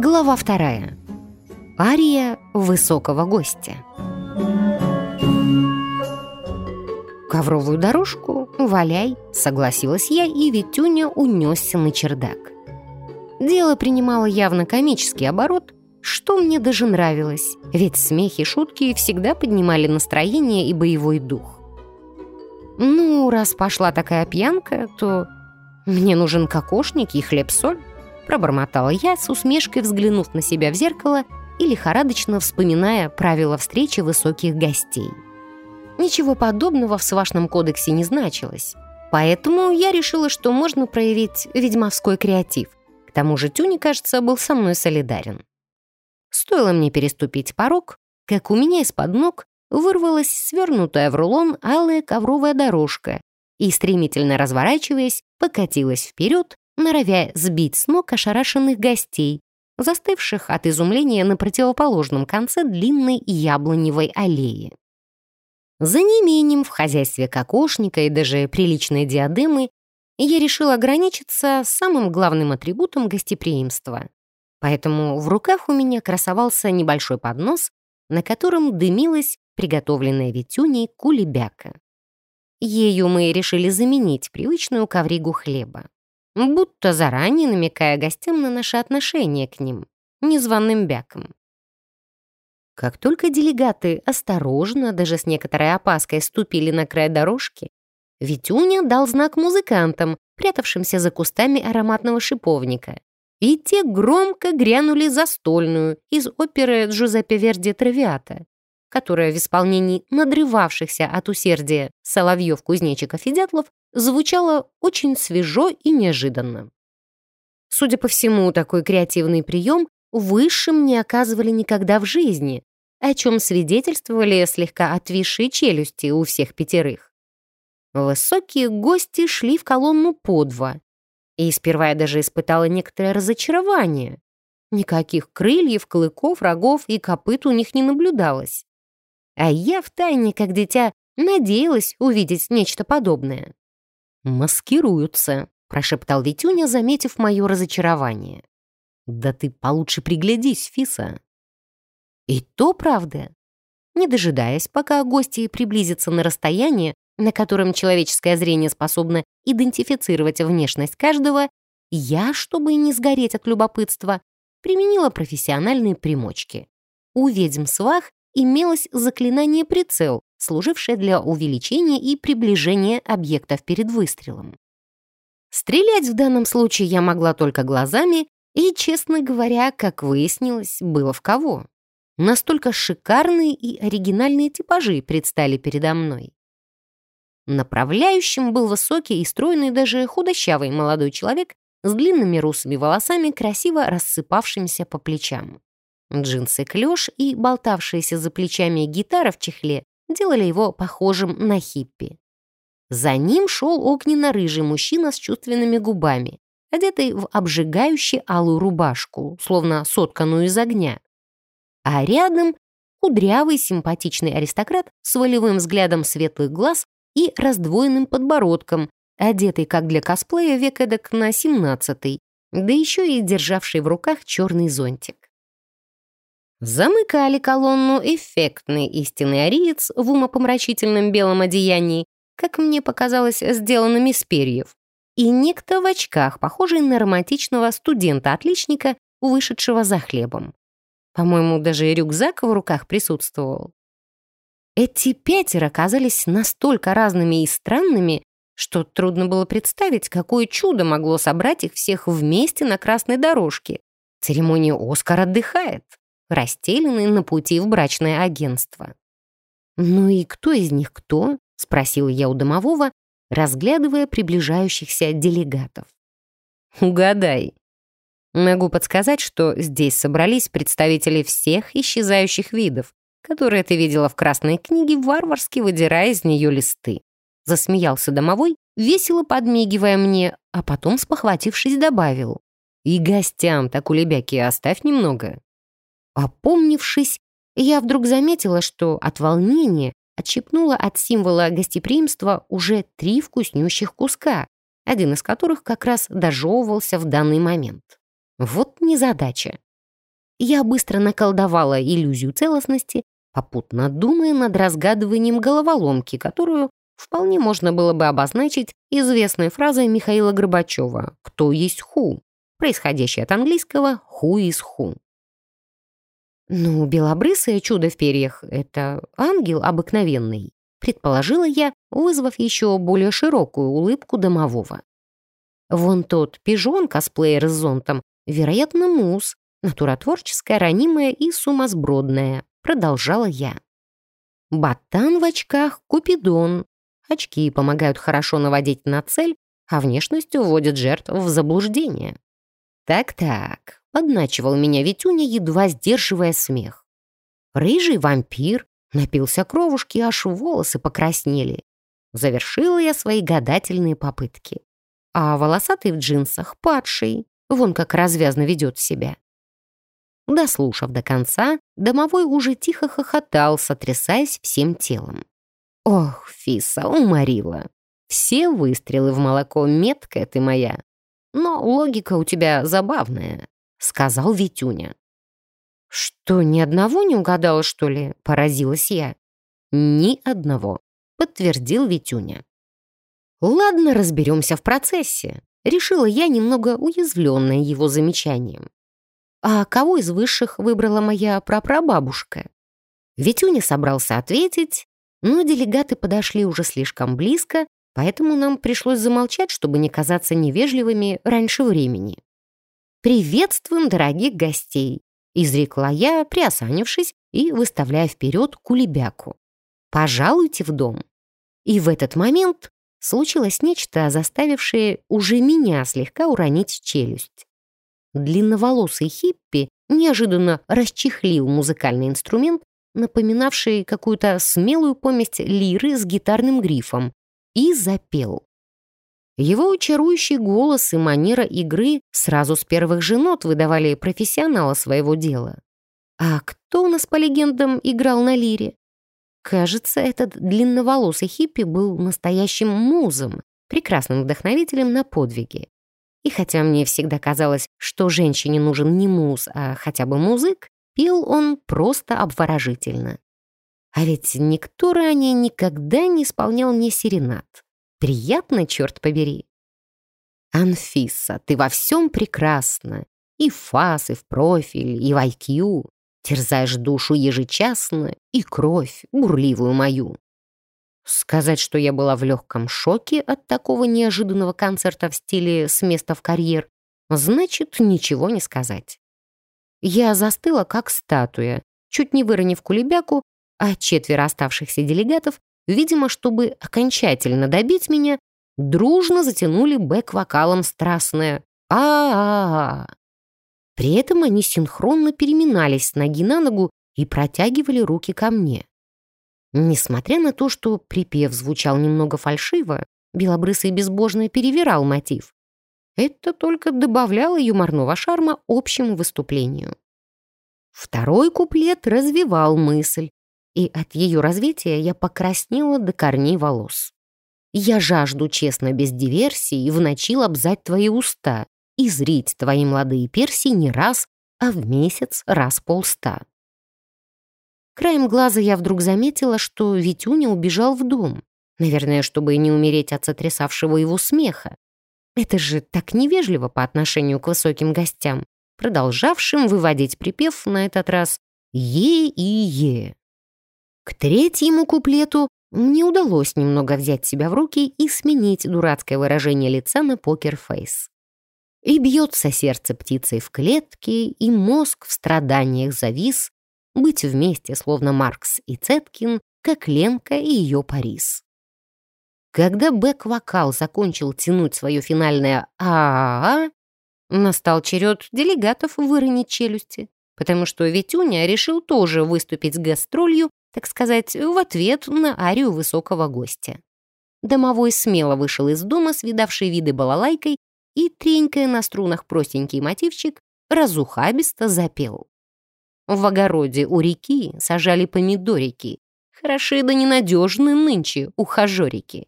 Глава вторая. Ария высокого гостя. «Ковровую дорожку валяй», — согласилась я, и Витюня унесся на чердак. Дело принимало явно комический оборот, что мне даже нравилось, ведь смех и шутки всегда поднимали настроение и боевой дух. Ну, раз пошла такая пьянка, то мне нужен кокошник и хлеб-соль пробормотала я, с усмешкой взглянув на себя в зеркало и лихорадочно вспоминая правила встречи высоких гостей. Ничего подобного в Свашном кодексе не значилось, поэтому я решила, что можно проявить ведьмовской креатив. К тому же Тюни, кажется, был со мной солидарен. Стоило мне переступить порог, как у меня из-под ног вырвалась свернутая в рулон алая ковровая дорожка и, стремительно разворачиваясь, покатилась вперед, норовя сбить с ног ошарашенных гостей, застывших от изумления на противоположном конце длинной яблоневой аллеи. За неимением в хозяйстве кокошника и даже приличной диадемы я решила ограничиться самым главным атрибутом гостеприимства. Поэтому в руках у меня красовался небольшой поднос, на котором дымилась приготовленная Витюней кулебяка. Ею мы решили заменить привычную ковригу хлеба будто заранее намекая гостям на наше отношение к ним, незваным бякам. Как только делегаты осторожно, даже с некоторой опаской, ступили на край дорожки, Витюня дал знак музыкантам, прятавшимся за кустами ароматного шиповника. И те громко грянули застольную из оперы Джузеппе Верди «Травиата», которая в исполнении надрывавшихся от усердия соловьев, кузнечиков и дятлов звучало очень свежо и неожиданно. Судя по всему, такой креативный прием высшим не оказывали никогда в жизни, о чем свидетельствовали слегка отвисшие челюсти у всех пятерых. Высокие гости шли в колонну по два, и сперва я даже испытала некоторое разочарование. Никаких крыльев, клыков, рогов и копыт у них не наблюдалось. А я втайне, как дитя, надеялась увидеть нечто подобное. «Маскируются», — прошептал Витюня, заметив мое разочарование. «Да ты получше приглядись, Фиса». И то правда. Не дожидаясь, пока гости приблизятся на расстояние, на котором человеческое зрение способно идентифицировать внешность каждого, я, чтобы не сгореть от любопытства, применила профессиональные примочки. У ведьм свах имелось заклинание «прицел», служившее для увеличения и приближения объектов перед выстрелом. Стрелять в данном случае я могла только глазами, и, честно говоря, как выяснилось, было в кого. Настолько шикарные и оригинальные типажи предстали передо мной. Направляющим был высокий и стройный, даже худощавый молодой человек с длинными русыми волосами, красиво рассыпавшимися по плечам. Джинсы клеш и болтавшаяся за плечами гитара в чехле делали его похожим на хиппи. За ним шел огненно-рыжий мужчина с чувственными губами, одетый в обжигающую алую рубашку, словно сотканную из огня. А рядом кудрявый симпатичный аристократ с волевым взглядом светлых глаз и раздвоенным подбородком, одетый как для косплея век эдак на семнадцатый, да еще и державший в руках черный зонтик. Замыкали колонну эффектный истинный ариец в умопомрачительном белом одеянии, как мне показалось, сделанным из перьев, и некто в очках, похожий на романтичного студента-отличника, вышедшего за хлебом. По-моему, даже рюкзак в руках присутствовал. Эти пятеро казались настолько разными и странными, что трудно было представить, какое чудо могло собрать их всех вместе на красной дорожке. Церемония «Оскар» отдыхает расстеленный на пути в брачное агентство. «Ну и кто из них кто?» — спросил я у домового, разглядывая приближающихся делегатов. «Угадай». Могу подсказать, что здесь собрались представители всех исчезающих видов, которые ты видела в красной книге, варварски выдирая из нее листы. Засмеялся домовой, весело подмигивая мне, а потом, спохватившись, добавил. «И гостям так улебяки оставь немного. Опомнившись, я вдруг заметила, что от волнения отщипнула от символа гостеприимства уже три вкуснющих куска, один из которых как раз дожевывался в данный момент. Вот незадача. Я быстро наколдовала иллюзию целостности, попутно думая над разгадыванием головоломки, которую вполне можно было бы обозначить известной фразой Михаила Горбачева «Кто есть ху?», происходящей от английского «who is who?». «Ну, белобрысое чудо в перьях — это ангел обыкновенный», предположила я, вызвав еще более широкую улыбку домового. Вон тот пижон-косплеер с зонтом, вероятно, мус, натуротворческая, ранимая и сумасбродная, продолжала я. Ботан в очках — Купидон. Очки помогают хорошо наводить на цель, а внешность уводит жертв в заблуждение. Так-так, подначивал меня Витюня, едва сдерживая смех. Рыжий вампир напился кровушки, аж волосы покраснели. Завершила я свои гадательные попытки. А волосатый в джинсах падший, вон как развязно ведет себя. Дослушав до конца, домовой уже тихо хохотал, сотрясаясь всем телом. «Ох, Фиса, уморила! Все выстрелы в молоко меткая ты моя. Но логика у тебя забавная», — сказал Витюня. «Что, ни одного не угадала, что ли?» — поразилась я. «Ни одного», — подтвердил Витюня. «Ладно, разберемся в процессе», — решила я, немного уязвленная его замечанием. «А кого из высших выбрала моя прапрабабушка?» Витюня собрался ответить, но делегаты подошли уже слишком близко, поэтому нам пришлось замолчать, чтобы не казаться невежливыми раньше времени. «Приветствуем дорогих гостей!» — изрекла я, приосанившись и выставляя вперед кулебяку. «Пожалуйте в дом». И в этот момент случилось нечто, заставившее уже меня слегка уронить челюсть. Длинноволосый хиппи неожиданно расчехлил музыкальный инструмент, напоминавший какую-то смелую поместь лиры с гитарным грифом, и запел. Его чарующий голос и манера игры сразу с первых же нот выдавали профессионала своего дела. А кто у нас по легендам играл на лире? Кажется, этот длинноволосый хиппи был настоящим музом, прекрасным вдохновителем на подвиги. И хотя мне всегда казалось, что женщине нужен не муз, а хотя бы музык, пел он просто обворожительно. А ведь никто ранее никогда не исполнял мне серенад. Приятно, черт побери. Анфиса, ты во всем прекрасна. И в фас, и в профиль, и в IQ. Терзаешь душу ежечасно, и кровь, бурливую мою. Сказать, что я была в легком шоке от такого неожиданного концерта в стиле «с места в карьер», значит, ничего не сказать. Я застыла, как статуя, чуть не выронив кулебяку, а четверо оставшихся делегатов видимо, чтобы окончательно добить меня, дружно затянули бэк-вокалом страстное а, -а, -а, При этом они синхронно переминались с ноги на ногу и протягивали руки ко мне. Несмотря на то, что припев звучал немного фальшиво, белобрысый безбожно перевирал мотив. Это только добавляло юморного шарма общему выступлению. Второй куплет развивал мысль, и от ее развития я покраснела до корней волос. Я жажду честно без диверсии в ночи лобзать твои уста и зрить твои молодые перси не раз, а в месяц раз полста. Краем глаза я вдруг заметила, что Витюня убежал в дом. Наверное, чтобы не умереть от сотрясавшего его смеха. Это же так невежливо по отношению к высоким гостям, продолжавшим выводить припев на этот раз «е-и-е». К третьему куплету мне удалось немного взять себя в руки и сменить дурацкое выражение лица на покерфейс. И бьется сердце птицей в клетке, и мозг в страданиях завис, быть вместе, словно Маркс и Цеткин, как Ленка и ее Парис. Когда бэк-вокал закончил тянуть свое финальное а, -а, -а настал черед делегатов выронить челюсти, потому что Витюня решил тоже выступить с гастролью так сказать, в ответ на арию высокого гостя. Домовой смело вышел из дома с видавшей виды балалайкой и, тренькая на струнах простенький мотивчик, разухабисто запел. В огороде у реки сажали помидорики. Хороши да ненадежны нынче ухажерики.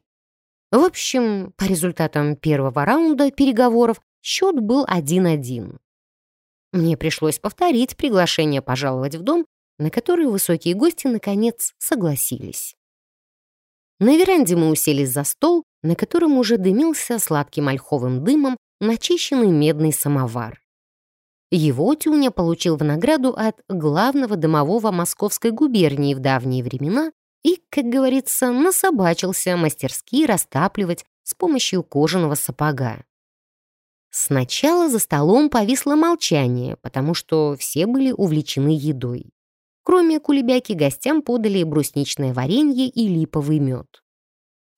В общем, по результатам первого раунда переговоров счет был 1-1. Мне пришлось повторить приглашение пожаловать в дом, на которое высокие гости, наконец, согласились. На веранде мы уселись за стол, на котором уже дымился сладким ольховым дымом начищенный медный самовар. Его Тюня получил в награду от главного домового Московской губернии в давние времена и, как говорится, насобачился мастерски растапливать с помощью кожаного сапога. Сначала за столом повисло молчание, потому что все были увлечены едой. Кроме кулебяки гостям подали брусничное варенье и липовый мед.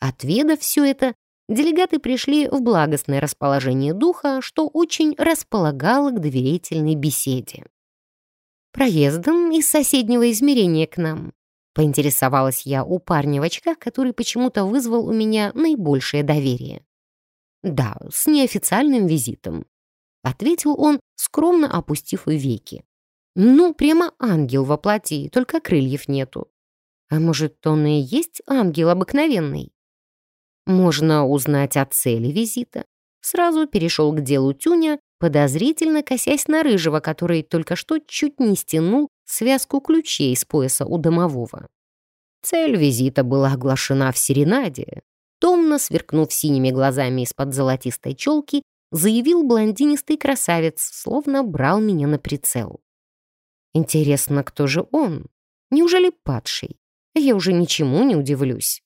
Отведав все это, делегаты пришли в благостное расположение духа, что очень располагало к доверительной беседе. «Проездом из соседнего измерения к нам», — поинтересовалась я у парня в очках, который почему-то вызвал у меня наибольшее доверие. «Да, с неофициальным визитом», — ответил он, скромно опустив веки. «Ну, прямо ангел во плоти, только крыльев нету. А может, он и есть ангел обыкновенный?» Можно узнать о цели визита. Сразу перешел к делу Тюня, подозрительно косясь на Рыжего, который только что чуть не стянул связку ключей с пояса у домового. Цель визита была оглашена в серенаде. Томно, сверкнув синими глазами из-под золотистой челки, заявил блондинистый красавец, словно брал меня на прицел. Интересно, кто же он? Неужели падший? Я уже ничему не удивлюсь.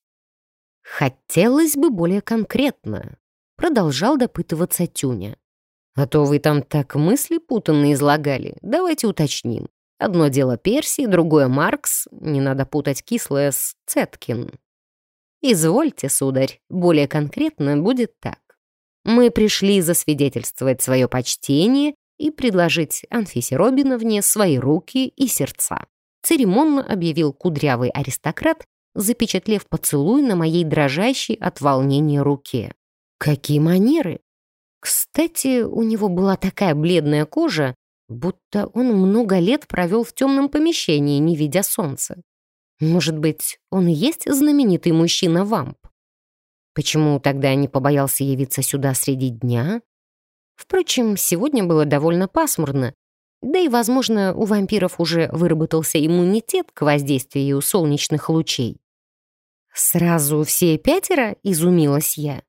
«Хотелось бы более конкретно», — продолжал допытываться Тюня. «А то вы там так мысли путанные излагали. Давайте уточним. Одно дело Перси, другое Маркс. Не надо путать кислое с Цеткин». «Извольте, сударь, более конкретно будет так. Мы пришли засвидетельствовать свое почтение и предложить Анфисе Робиновне свои руки и сердца», церемонно объявил кудрявый аристократ, запечатлев поцелуй на моей дрожащей от волнения руке. Какие манеры! Кстати, у него была такая бледная кожа, будто он много лет провел в темном помещении, не видя солнца. Может быть, он и есть знаменитый мужчина-вамп? Почему тогда не побоялся явиться сюда среди дня? Впрочем, сегодня было довольно пасмурно, да и, возможно, у вампиров уже выработался иммунитет к воздействию солнечных лучей. «Сразу все пятеро?» — изумилась я.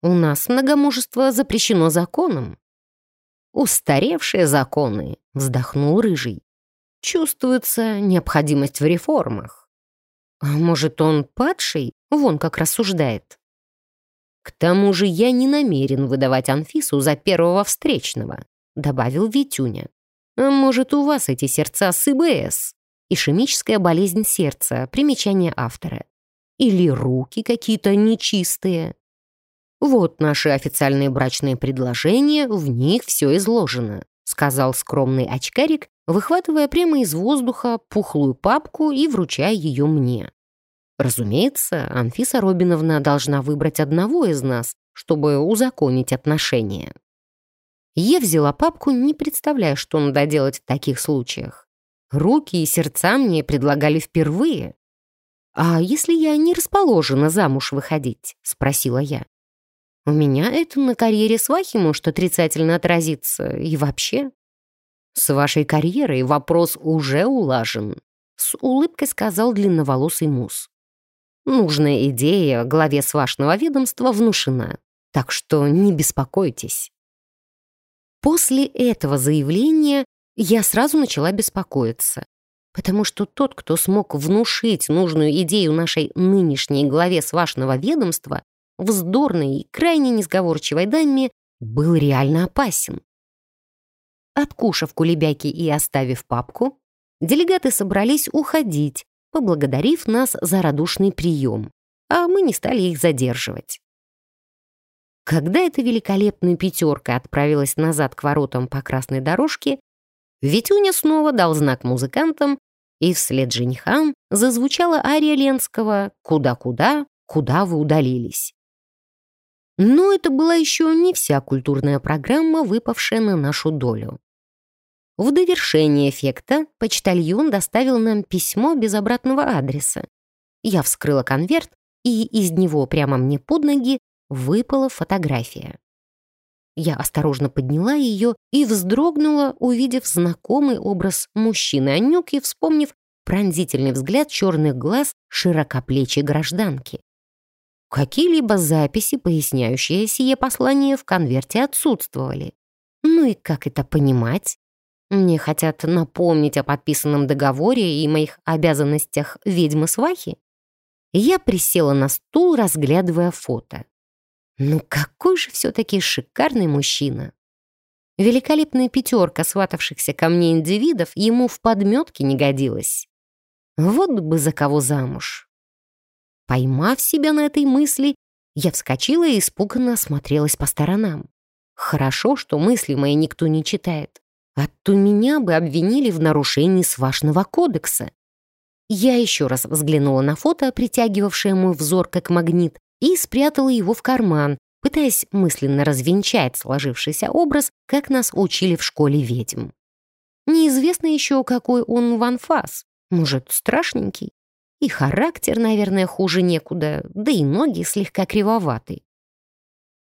«У нас многомужество запрещено законом». «Устаревшие законы», — вздохнул Рыжий. «Чувствуется необходимость в реформах». «А может, он падший? Вон как рассуждает». «К тому же я не намерен выдавать Анфису за первого встречного», — добавил Витюня. «А может, у вас эти сердца с ИБС?» Ишемическая болезнь сердца, примечание автора или руки какие-то нечистые. Вот наши официальные брачные предложения, в них все изложено», сказал скромный очкарик, выхватывая прямо из воздуха пухлую папку и вручая ее мне. Разумеется, Анфиса Робиновна должна выбрать одного из нас, чтобы узаконить отношения. Я взяла папку, не представляя, что надо делать в таких случаях. Руки и сердца мне предлагали впервые. «А если я не расположена замуж выходить?» — спросила я. «У меня это на карьере свахи может отрицательно отразиться. И вообще...» «С вашей карьерой вопрос уже улажен», — с улыбкой сказал длинноволосый мус. «Нужная идея главе свашного ведомства внушена, так что не беспокойтесь». После этого заявления я сразу начала беспокоиться. Потому что тот, кто смог внушить нужную идею нашей нынешней главе свашного ведомства, вздорной и крайне несговорчивой даме, был реально опасен. Откушав кулебяки и оставив папку, делегаты собрались уходить, поблагодарив нас за радушный прием, а мы не стали их задерживать. Когда эта великолепная пятерка отправилась назад к воротам по красной дорожке, Витюня снова дал знак музыкантам, и вслед женихам зазвучала ария Ленского «Куда-куда, куда вы удалились?». Но это была еще не вся культурная программа, выпавшая на нашу долю. В довершение эффекта почтальон доставил нам письмо без обратного адреса. Я вскрыла конверт, и из него прямо мне под ноги выпала фотография. Я осторожно подняла ее и вздрогнула, увидев знакомый образ мужчины Анюки, вспомнив пронзительный взгляд черных глаз широкоплечей гражданки. Какие-либо записи, поясняющие сие послание, в конверте отсутствовали. Ну и как это понимать? Мне хотят напомнить о подписанном договоре и моих обязанностях ведьмы-свахи? Я присела на стул, разглядывая фото. Ну какой же все-таки шикарный мужчина! Великолепная пятерка сватавшихся ко мне индивидов ему в подметке не годилась. Вот бы за кого замуж. Поймав себя на этой мысли, я вскочила и испуганно осмотрелась по сторонам. Хорошо, что мысли мои никто не читает. А то меня бы обвинили в нарушении свашного кодекса. Я еще раз взглянула на фото, притягивавшее мой взор как магнит, и спрятала его в карман, пытаясь мысленно развенчать сложившийся образ, как нас учили в школе ведьм. Неизвестно еще, какой он в анфас. Может, страшненький? И характер, наверное, хуже некуда, да и ноги слегка кривоваты.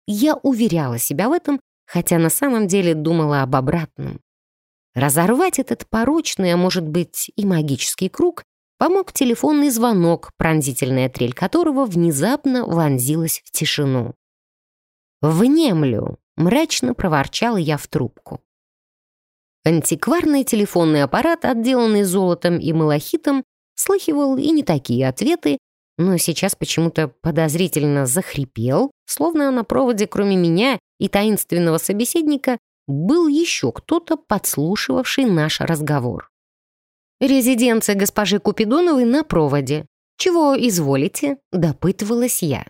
Я уверяла себя в этом, хотя на самом деле думала об обратном. Разорвать этот порочный, а может быть и магический круг, помог телефонный звонок, пронзительная трель которого внезапно вонзилась в тишину. «Внемлю!» — мрачно проворчала я в трубку. Антикварный телефонный аппарат, отделанный золотом и малахитом, слыхивал и не такие ответы, но сейчас почему-то подозрительно захрипел, словно на проводе кроме меня и таинственного собеседника был еще кто-то, подслушивавший наш разговор. «Резиденция госпожи Купидоновой на проводе. Чего изволите?» — допытывалась я.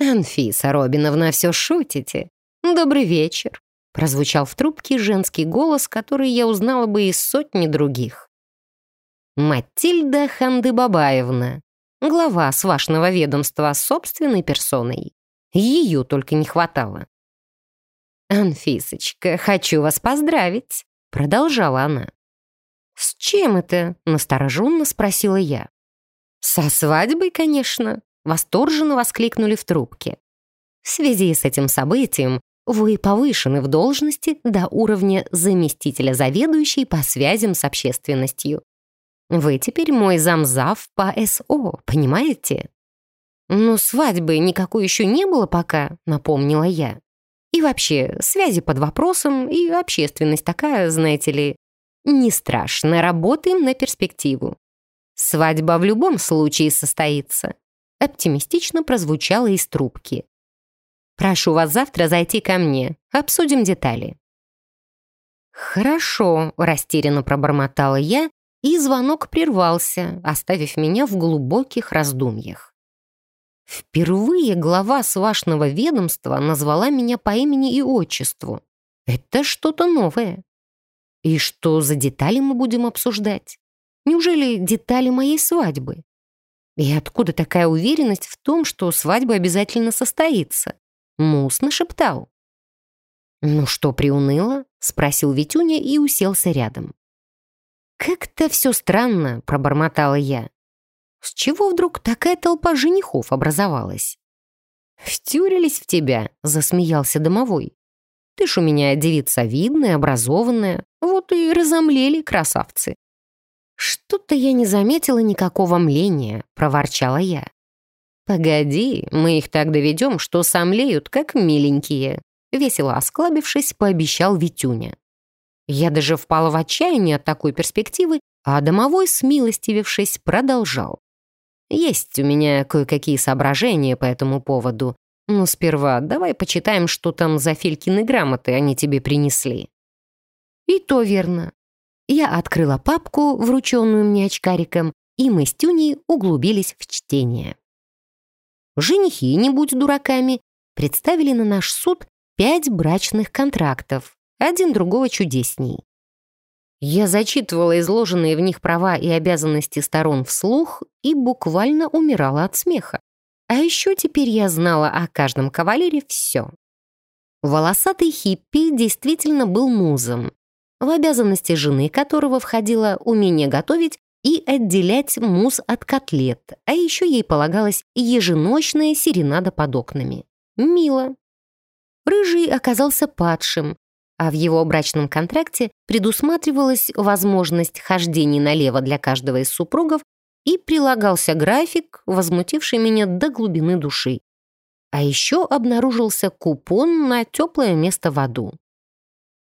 «Анфиса Робиновна, все шутите? Добрый вечер!» Прозвучал в трубке женский голос, который я узнала бы из сотни других. Матильда Хандыбабаевна, глава свашного ведомства собственной персоной. Ее только не хватало. «Анфисочка, хочу вас поздравить», — продолжала она. «С чем это?» — настороженно спросила я. «Со свадьбой, конечно», — восторженно воскликнули в трубке. В связи с этим событием вы повышены в должности до уровня заместителя заведующей по связям с общественностью. Вы теперь мой замзав по СО, понимаете? Ну, свадьбы никакой еще не было пока, напомнила я. И вообще, связи под вопросом и общественность такая, знаете ли, не страшно, работаем на перспективу. Свадьба в любом случае состоится. Оптимистично прозвучало из трубки. Прошу вас завтра зайти ко мне, обсудим детали. «Хорошо», — растерянно пробормотала я и звонок прервался, оставив меня в глубоких раздумьях. Впервые глава свашного ведомства назвала меня по имени и отчеству. Это что-то новое. И что за детали мы будем обсуждать? Неужели детали моей свадьбы? И откуда такая уверенность в том, что свадьба обязательно состоится? Мус нашептал. «Ну что, приуныло?» — спросил Витюня и уселся рядом. «Как-то все странно», — пробормотала я. «С чего вдруг такая толпа женихов образовалась?» «Втюрились в тебя», — засмеялся домовой. «Ты ж у меня девица видная, образованная, вот и разомлели красавцы». «Что-то я не заметила никакого мления», — проворчала я. «Погоди, мы их так доведем, что сомлеют, как миленькие», весело осклабившись, пообещал Витюня. Я даже впала в отчаяние от такой перспективы, а домовой, смилостивившись, продолжал. Есть у меня кое-какие соображения по этому поводу, но сперва давай почитаем, что там за Филькины грамоты они тебе принесли. И то верно. Я открыла папку, врученную мне очкариком, и мы с Тюней углубились в чтение. Женихи, не будь дураками, представили на наш суд пять брачных контрактов, один другого чудесней. Я зачитывала изложенные в них права и обязанности сторон вслух и буквально умирала от смеха. А еще теперь я знала о каждом кавалере все. Волосатый хиппи действительно был музом, в обязанности жены которого входило умение готовить и отделять муз от котлет, а еще ей полагалась еженочная серенада под окнами. Мило. Рыжий оказался падшим, а в его брачном контракте предусматривалась возможность хождений налево для каждого из супругов и прилагался график, возмутивший меня до глубины души. А еще обнаружился купон на теплое место в аду.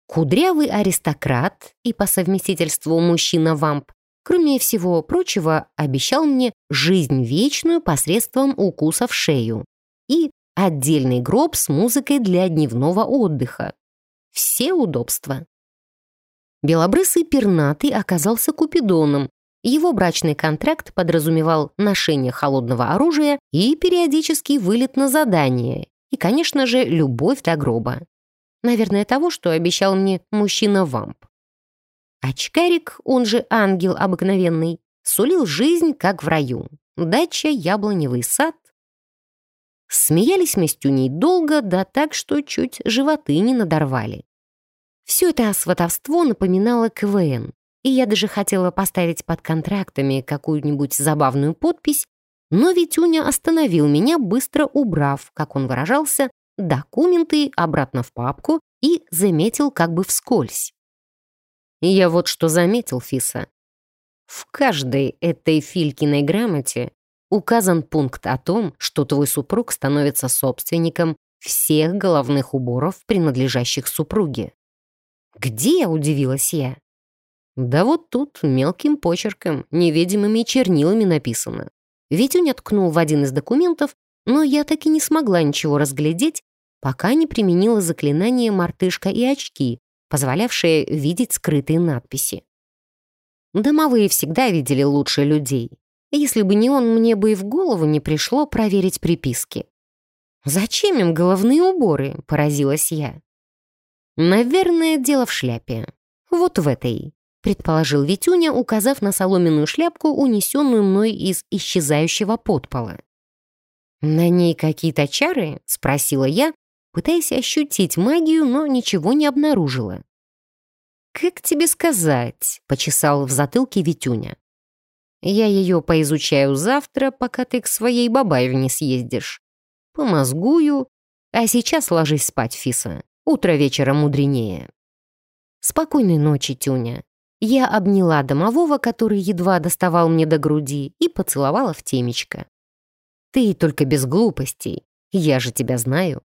Кудрявый аристократ и по совместительству мужчина-вамп, кроме всего прочего, обещал мне жизнь вечную посредством укуса в шею и отдельный гроб с музыкой для дневного отдыха. Все удобства. Белобрысый пернатый оказался купидоном. Его брачный контракт подразумевал ношение холодного оружия и периодический вылет на задание, и, конечно же, любовь до гроба. Наверное, того, что обещал мне мужчина-вамп. Очкарик, он же ангел обыкновенный, сулил жизнь, как в раю. Дача, яблоневый сад. Смеялись мы с Тюней долго, да так, что чуть животы не надорвали. Все это сватовство напоминало КВН, и я даже хотела поставить под контрактами какую-нибудь забавную подпись, но Витюня остановил меня, быстро убрав, как он выражался, документы обратно в папку и заметил как бы вскользь. Я вот что заметил, Фиса. В каждой этой Филькиной грамоте указан пункт о том, что твой супруг становится собственником всех головных уборов, принадлежащих супруге. «Где?» — удивилась я. «Да вот тут мелким почерком, невидимыми чернилами написано». Витюня ткнул в один из документов но я так и не смогла ничего разглядеть, пока не применила заклинание «Мартышка и очки», позволявшее видеть скрытые надписи. Домовые всегда видели лучше людей. Если бы не он, мне бы и в голову не пришло проверить приписки. «Зачем им головные уборы?» — поразилась я. «Наверное, дело в шляпе. Вот в этой», — предположил Витюня, указав на соломенную шляпку, унесенную мной из исчезающего подпола. «На ней какие-то чары?» — спросила я, пытаясь ощутить магию, но ничего не обнаружила. «Как тебе сказать?» — почесал в затылке Витюня. «Я ее поизучаю завтра, пока ты к своей бабаевне не съездишь. Помозгую, а сейчас ложись спать, Фиса. Утро вечера мудренее». «Спокойной ночи, Тюня». Я обняла домового, который едва доставал мне до груди, и поцеловала в темечко. Ты только без глупостей. Я же тебя знаю.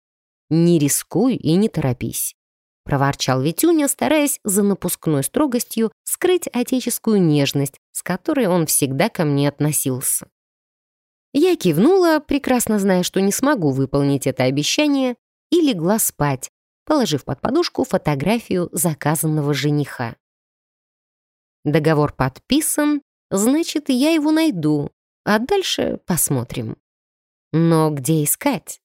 Не рискуй и не торопись. Проворчал Витюня, стараясь за напускной строгостью скрыть отеческую нежность, с которой он всегда ко мне относился. Я кивнула, прекрасно зная, что не смогу выполнить это обещание, и легла спать, положив под подушку фотографию заказанного жениха. Договор подписан, значит, я его найду, а дальше посмотрим. Но где искать?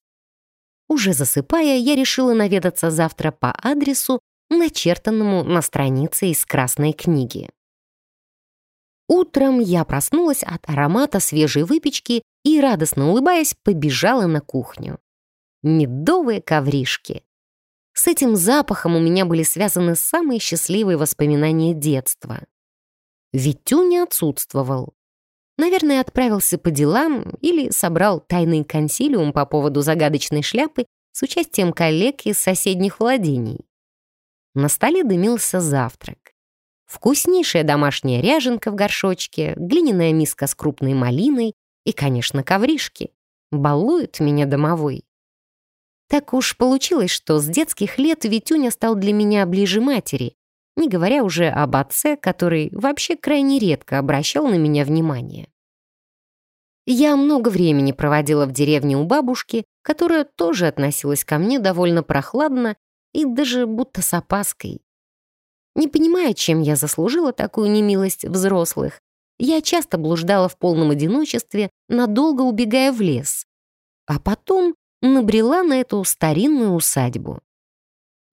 Уже засыпая, я решила наведаться завтра по адресу, начертанному на странице из красной книги. Утром я проснулась от аромата свежей выпечки и, радостно улыбаясь, побежала на кухню. Медовые ковришки. С этим запахом у меня были связаны самые счастливые воспоминания детства. Витюня отсутствовал. Наверное, отправился по делам или собрал тайный консилиум по поводу загадочной шляпы с участием коллег из соседних владений. На столе дымился завтрак. Вкуснейшая домашняя ряженка в горшочке, глиняная миска с крупной малиной и, конечно, ковришки. Балует меня домовой. Так уж получилось, что с детских лет Витюня стал для меня ближе матери, не говоря уже об отце, который вообще крайне редко обращал на меня внимание. Я много времени проводила в деревне у бабушки, которая тоже относилась ко мне довольно прохладно и даже будто с опаской. Не понимая, чем я заслужила такую немилость взрослых, я часто блуждала в полном одиночестве, надолго убегая в лес. А потом набрела на эту старинную усадьбу.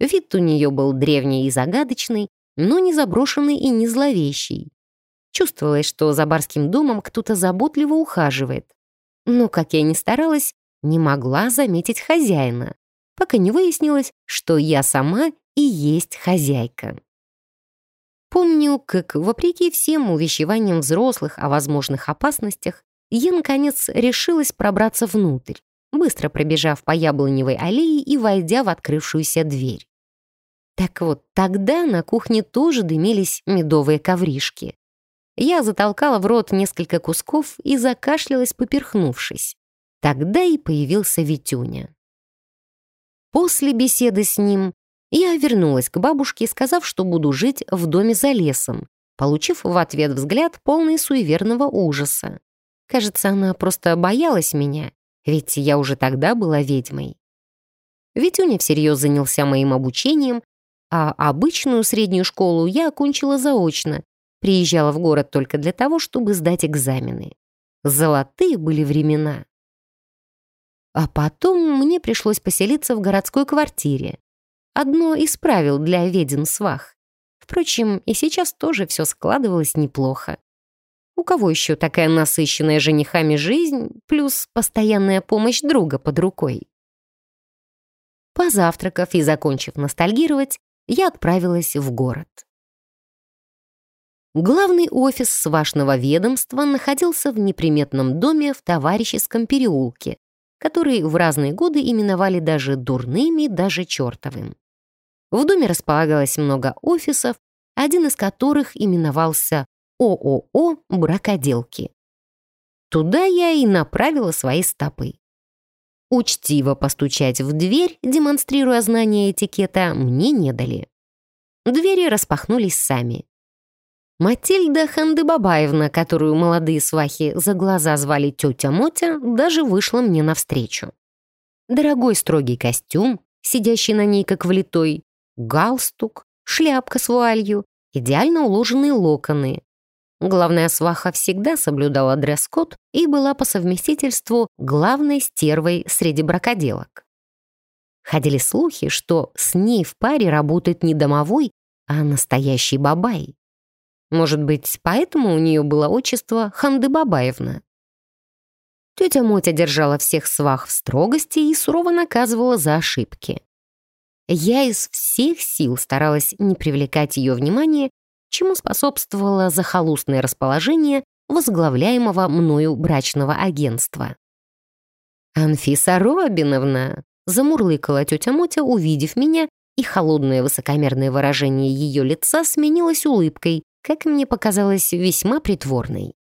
Вид у нее был древний и загадочный, но не заброшенный и не зловещий. Чувствовалось, что за барским домом кто-то заботливо ухаживает. Но, как я ни старалась, не могла заметить хозяина, пока не выяснилось, что я сама и есть хозяйка. Помню, как, вопреки всем увещеваниям взрослых о возможных опасностях, я, наконец, решилась пробраться внутрь, быстро пробежав по яблоневой аллее и войдя в открывшуюся дверь. Так вот, тогда на кухне тоже дымились медовые ковришки. Я затолкала в рот несколько кусков и закашлялась, поперхнувшись. Тогда и появился Витюня. После беседы с ним я вернулась к бабушке, сказав, что буду жить в доме за лесом, получив в ответ взгляд полный суеверного ужаса. Кажется, она просто боялась меня, ведь я уже тогда была ведьмой. Витюня всерьез занялся моим обучением, а обычную среднюю школу я окончила заочно, приезжала в город только для того, чтобы сдать экзамены. Золотые были времена. А потом мне пришлось поселиться в городской квартире. Одно из правил для веден свах. Впрочем, и сейчас тоже все складывалось неплохо. У кого еще такая насыщенная женихами жизнь, плюс постоянная помощь друга под рукой? Позавтракав и закончив ностальгировать, я отправилась в город. Главный офис свашного ведомства находился в неприметном доме в Товарищеском переулке, который в разные годы именовали даже дурным и даже чертовым. В доме располагалось много офисов, один из которых именовался ООО «Бракоделки». Туда я и направила свои стопы. Учтиво постучать в дверь, демонстрируя знание этикета, мне не дали. Двери распахнулись сами. Матильда Хандыбабаевна, которую молодые свахи за глаза звали тетя Мотя, даже вышла мне навстречу. Дорогой строгий костюм, сидящий на ней как влитой, галстук, шляпка с вуалью, идеально уложенные локоны, Главная сваха всегда соблюдала дресс-код и была по совместительству главной стервой среди бракоделок. Ходили слухи, что с ней в паре работает не домовой, а настоящий бабай. Может быть, поэтому у нее было отчество Ханды Бабаевна. Тетя Мотя держала всех свах в строгости и сурово наказывала за ошибки. Я из всех сил старалась не привлекать ее внимание чему способствовало захолустное расположение возглавляемого мною брачного агентства. «Анфиса Робиновна!» — замурлыкала тетя Мотя, увидев меня, и холодное высокомерное выражение ее лица сменилось улыбкой, как мне показалось, весьма притворной.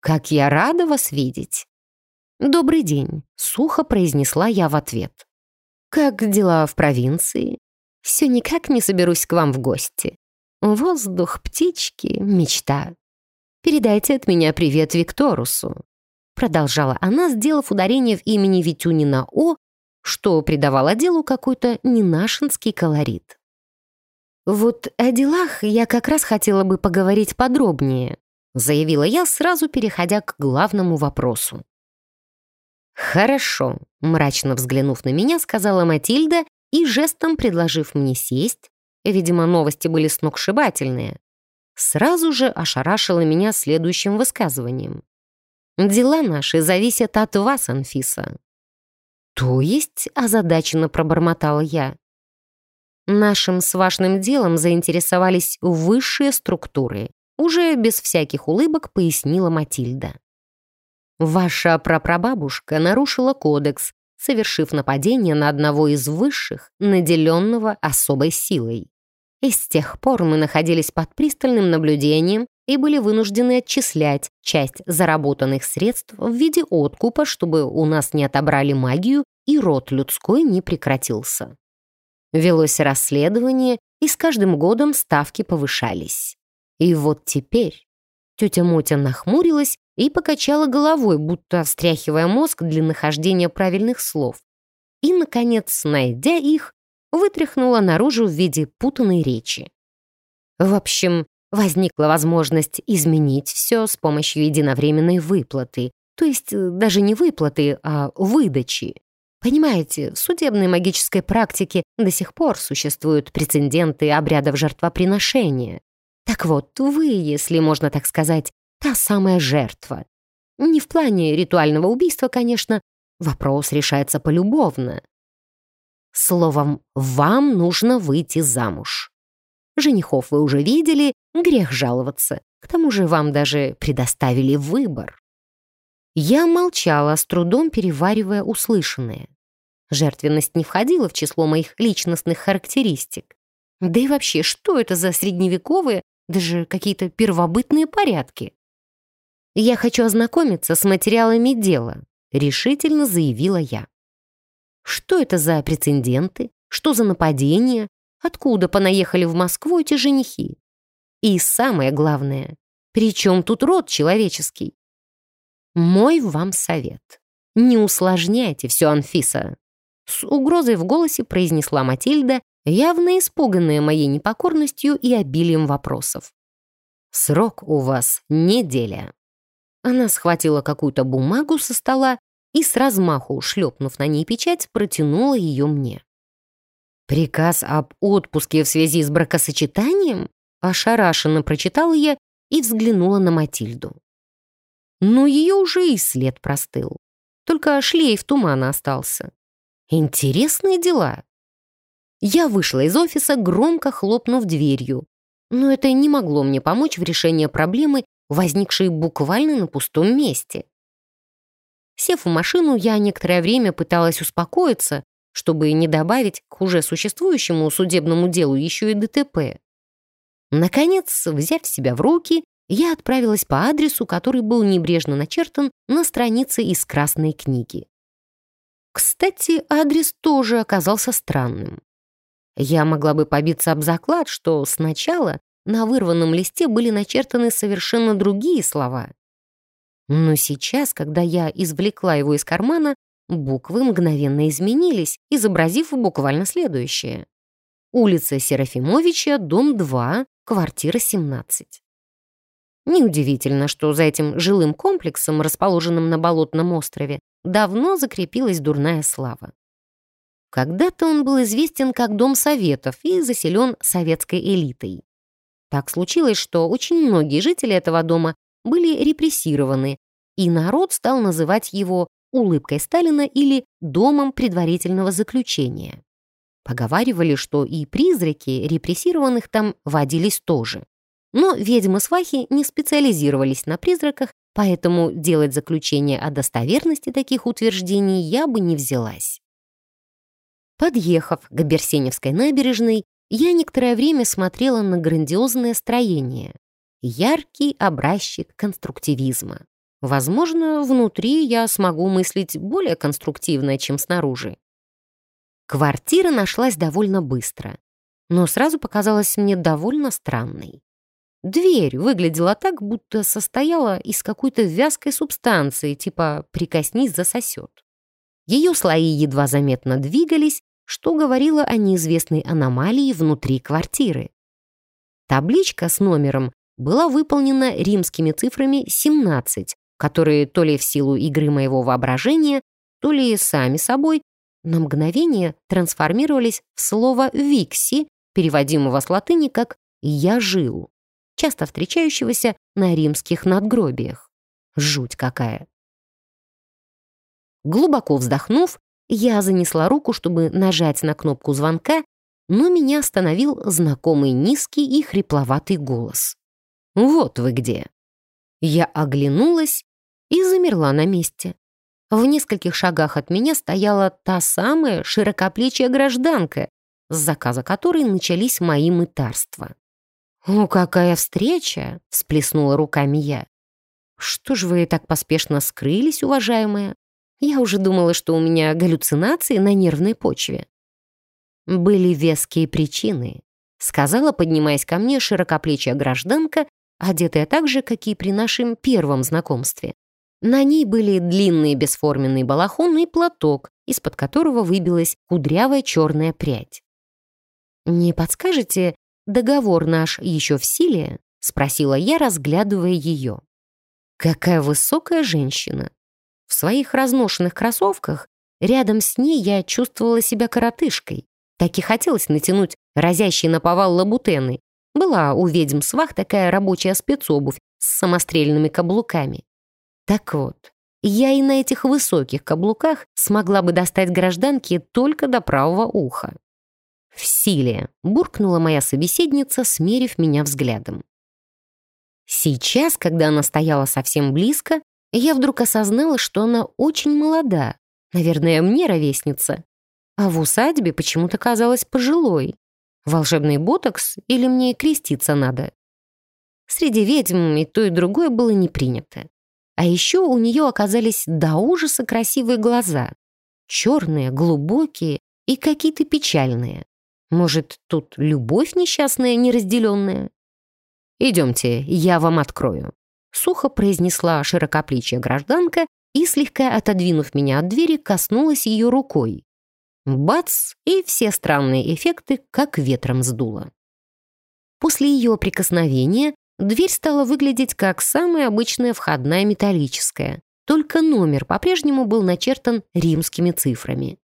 «Как я рада вас видеть!» «Добрый день», — сухо произнесла я в ответ. «Как дела в провинции? Все никак не соберусь к вам в гости. Воздух, птички, мечта. Передайте от меня привет Викторусу. Продолжала она, сделав ударение в имени Витюнина О, что придавало делу какой-то ненашинский колорит. «Вот о делах я как раз хотела бы поговорить подробнее», заявила я, сразу переходя к главному вопросу. «Хорошо», — мрачно взглянув на меня, сказала Матильда и жестом предложив мне сесть, Видимо, новости были сногсшибательные. Сразу же ошарашила меня следующим высказыванием. «Дела наши зависят от вас, Анфиса». «То есть?» — озадаченно пробормотала я. Нашим свашным делом заинтересовались высшие структуры. Уже без всяких улыбок пояснила Матильда. Ваша прапрабабушка нарушила кодекс, совершив нападение на одного из высших, наделенного особой силой. И с тех пор мы находились под пристальным наблюдением и были вынуждены отчислять часть заработанных средств в виде откупа, чтобы у нас не отобрали магию и род людской не прекратился. Велось расследование, и с каждым годом ставки повышались. И вот теперь тетя Мотя нахмурилась и покачала головой, будто встряхивая мозг для нахождения правильных слов. И, наконец, найдя их, вытряхнула наружу в виде путанной речи. В общем, возникла возможность изменить все с помощью единовременной выплаты, то есть даже не выплаты, а выдачи. Понимаете, в судебной магической практике до сих пор существуют прецеденты обрядов жертвоприношения. Так вот, вы, если можно так сказать, та самая жертва. Не в плане ритуального убийства, конечно, вопрос решается полюбовно. Словом, вам нужно выйти замуж. Женихов вы уже видели, грех жаловаться. К тому же вам даже предоставили выбор. Я молчала, с трудом переваривая услышанное. Жертвенность не входила в число моих личностных характеристик. Да и вообще, что это за средневековые, даже какие-то первобытные порядки? «Я хочу ознакомиться с материалами дела», — решительно заявила я. «Что это за прецеденты? Что за нападения? Откуда понаехали в Москву эти женихи? И самое главное, при чем тут род человеческий? Мой вам совет. Не усложняйте все, Анфиса. С угрозой в голосе произнесла Матильда, явно испуганная моей непокорностью и обилием вопросов. «Срок у вас неделя». Она схватила какую-то бумагу со стола и с размаху, шлепнув на ней печать, протянула ее мне. «Приказ об отпуске в связи с бракосочетанием?» Ошарашенно прочитала я и взглянула на Матильду. Но ее уже и след простыл. Только шлейф тумана остался. Интересные дела. Я вышла из офиса, громко хлопнув дверью. Но это не могло мне помочь в решении проблемы, возникшей буквально на пустом месте. Сев в машину, я некоторое время пыталась успокоиться, чтобы не добавить к уже существующему судебному делу еще и ДТП. Наконец, взяв себя в руки, я отправилась по адресу, который был небрежно начертан на странице из красной книги. Кстати, адрес тоже оказался странным. Я могла бы побиться об заклад, что сначала на вырванном листе были начертаны совершенно другие слова. Но сейчас, когда я извлекла его из кармана, буквы мгновенно изменились, изобразив буквально следующее. Улица Серафимовича, дом 2, квартира 17. Неудивительно, что за этим жилым комплексом, расположенным на болотном острове, давно закрепилась дурная слава. Когда-то он был известен как Дом Советов и заселен советской элитой. Так случилось, что очень многие жители этого дома были репрессированы, и народ стал называть его «улыбкой Сталина» или «домом предварительного заключения». Поговаривали, что и призраки репрессированных там водились тоже. Но ведьмы-свахи не специализировались на призраках, поэтому делать заключение о достоверности таких утверждений я бы не взялась. Подъехав к Берсеневской набережной, я некоторое время смотрела на грандиозное строение. Яркий образчик конструктивизма. Возможно, внутри я смогу мыслить более конструктивно, чем снаружи. Квартира нашлась довольно быстро, но сразу показалась мне довольно странной. Дверь выглядела так, будто состояла из какой-то вязкой субстанции, типа «прикоснись, засосет». Ее слои едва заметно двигались, что говорило о неизвестной аномалии внутри квартиры. Табличка с номером была выполнена римскими цифрами 17, которые то ли в силу игры моего воображения, то ли сами собой на мгновение трансформировались в слово «викси», переводимого с латыни как «я жил», часто встречающегося на римских надгробиях. Жуть какая! Глубоко вздохнув, я занесла руку, чтобы нажать на кнопку звонка, но меня остановил знакомый низкий и хрипловатый голос. «Вот вы где!» Я оглянулась и замерла на месте. В нескольких шагах от меня стояла та самая широкоплечья гражданка, с заказа которой начались мои мытарства. «О, какая встреча!» — всплеснула руками я. «Что ж вы так поспешно скрылись, уважаемая? Я уже думала, что у меня галлюцинации на нервной почве». «Были веские причины», — сказала, поднимаясь ко мне широкоплечья гражданка, одетая так же, как и при нашем первом знакомстве. На ней были длинный бесформенный балахон и платок, из-под которого выбилась кудрявая черная прядь. «Не подскажете, договор наш еще в силе?» — спросила я, разглядывая ее. «Какая высокая женщина!» В своих разношенных кроссовках рядом с ней я чувствовала себя коротышкой. Так и хотелось натянуть разящие на повал лабутены. Была у ведьм свах такая рабочая спецобувь с самострельными каблуками. Так вот, я и на этих высоких каблуках смогла бы достать гражданки только до правого уха. «В силе», — буркнула моя собеседница, смерив меня взглядом. Сейчас, когда она стояла совсем близко, я вдруг осознала, что она очень молода, наверное, мне ровесница, а в усадьбе почему-то казалась пожилой. Волшебный ботокс или мне креститься надо? Среди ведьм и то, и другое было не принято. А еще у нее оказались до ужаса красивые глаза. Черные, глубокие и какие-то печальные. Может, тут любовь несчастная, неразделенная? «Идемте, я вам открою», — сухо произнесла широкоплечья гражданка и, слегка отодвинув меня от двери, коснулась ее рукой. Бац! И все странные эффекты как ветром сдуло. После ее прикосновения дверь стала выглядеть как самая обычная входная металлическая, только номер по-прежнему был начертан римскими цифрами.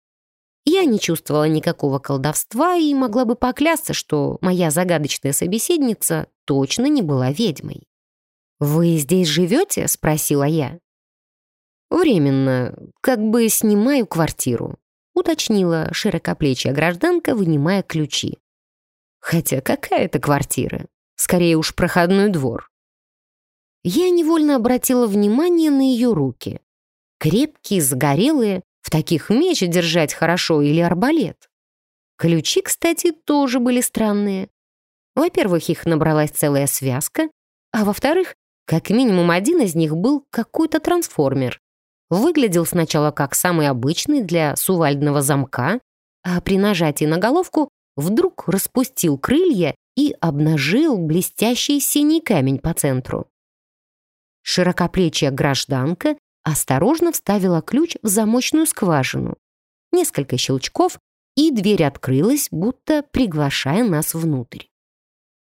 Я не чувствовала никакого колдовства и могла бы поклясться, что моя загадочная собеседница точно не была ведьмой. «Вы здесь живете?» — спросила я. «Временно, как бы снимаю квартиру», уточнила широкоплечья гражданка, вынимая ключи. Хотя какая это квартира? Скорее уж проходной двор. Я невольно обратила внимание на ее руки. Крепкие, загорелые, в таких меч держать хорошо или арбалет. Ключи, кстати, тоже были странные. Во-первых, их набралась целая связка, а во-вторых, как минимум один из них был какой-то трансформер. Выглядел сначала как самый обычный для сувальдного замка, а при нажатии на головку вдруг распустил крылья и обнажил блестящий синий камень по центру. Широкоплечья гражданка осторожно вставила ключ в замочную скважину. Несколько щелчков, и дверь открылась, будто приглашая нас внутрь.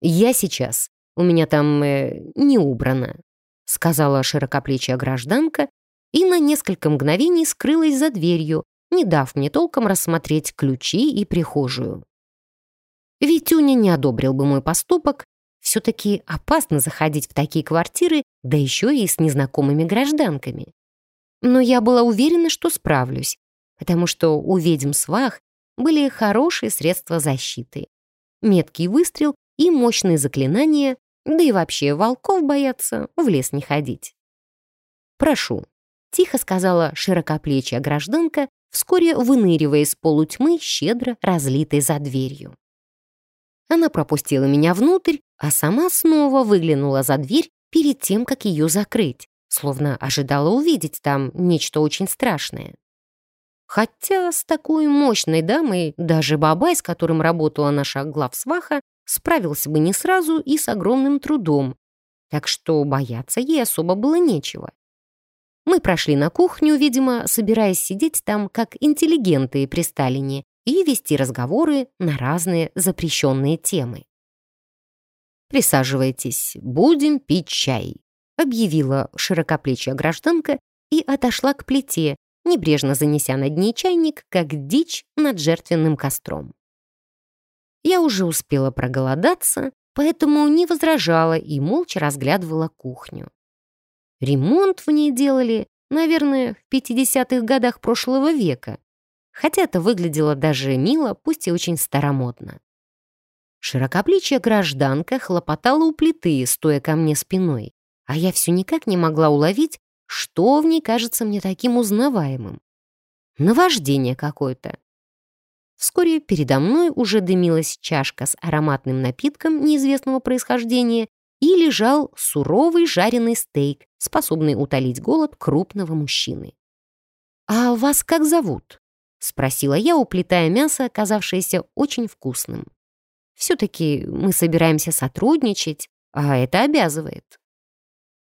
«Я сейчас. У меня там э, не убрано», — сказала широкоплечья гражданка и на несколько мгновений скрылась за дверью, не дав мне толком рассмотреть ключи и прихожую. Витюня не одобрил бы мой поступок, все-таки опасно заходить в такие квартиры, да еще и с незнакомыми гражданками. Но я была уверена, что справлюсь, потому что у ведьм свах были хорошие средства защиты. Меткий выстрел и мощные заклинания, да и вообще волков боятся в лес не ходить. Прошу, Тихо сказала широкоплечья гражданка, вскоре выныривая из полутьмы, щедро разлитой за дверью. Она пропустила меня внутрь, а сама снова выглянула за дверь перед тем, как ее закрыть, словно ожидала увидеть там нечто очень страшное. Хотя с такой мощной дамой даже бабай, с которым работала наша главсваха, справился бы не сразу и с огромным трудом, так что бояться ей особо было нечего. Мы прошли на кухню, видимо, собираясь сидеть там как интеллигенты при Сталине и вести разговоры на разные запрещенные темы. «Присаживайтесь, будем пить чай», — объявила широкоплечья гражданка и отошла к плите, небрежно занеся над ней чайник, как дичь над жертвенным костром. Я уже успела проголодаться, поэтому не возражала и молча разглядывала кухню. Ремонт в ней делали, наверное, в 50-х годах прошлого века. Хотя это выглядело даже мило, пусть и очень старомодно. Широкоплечья гражданка хлопотала у плиты, стоя ко мне спиной, а я все никак не могла уловить, что в ней кажется мне таким узнаваемым. Наваждение какое-то. Вскоре передо мной уже дымилась чашка с ароматным напитком неизвестного происхождения и лежал суровый жареный стейк, способный утолить голод крупного мужчины. «А вас как зовут?» — спросила я, уплетая мясо, оказавшееся очень вкусным. «Все-таки мы собираемся сотрудничать, а это обязывает».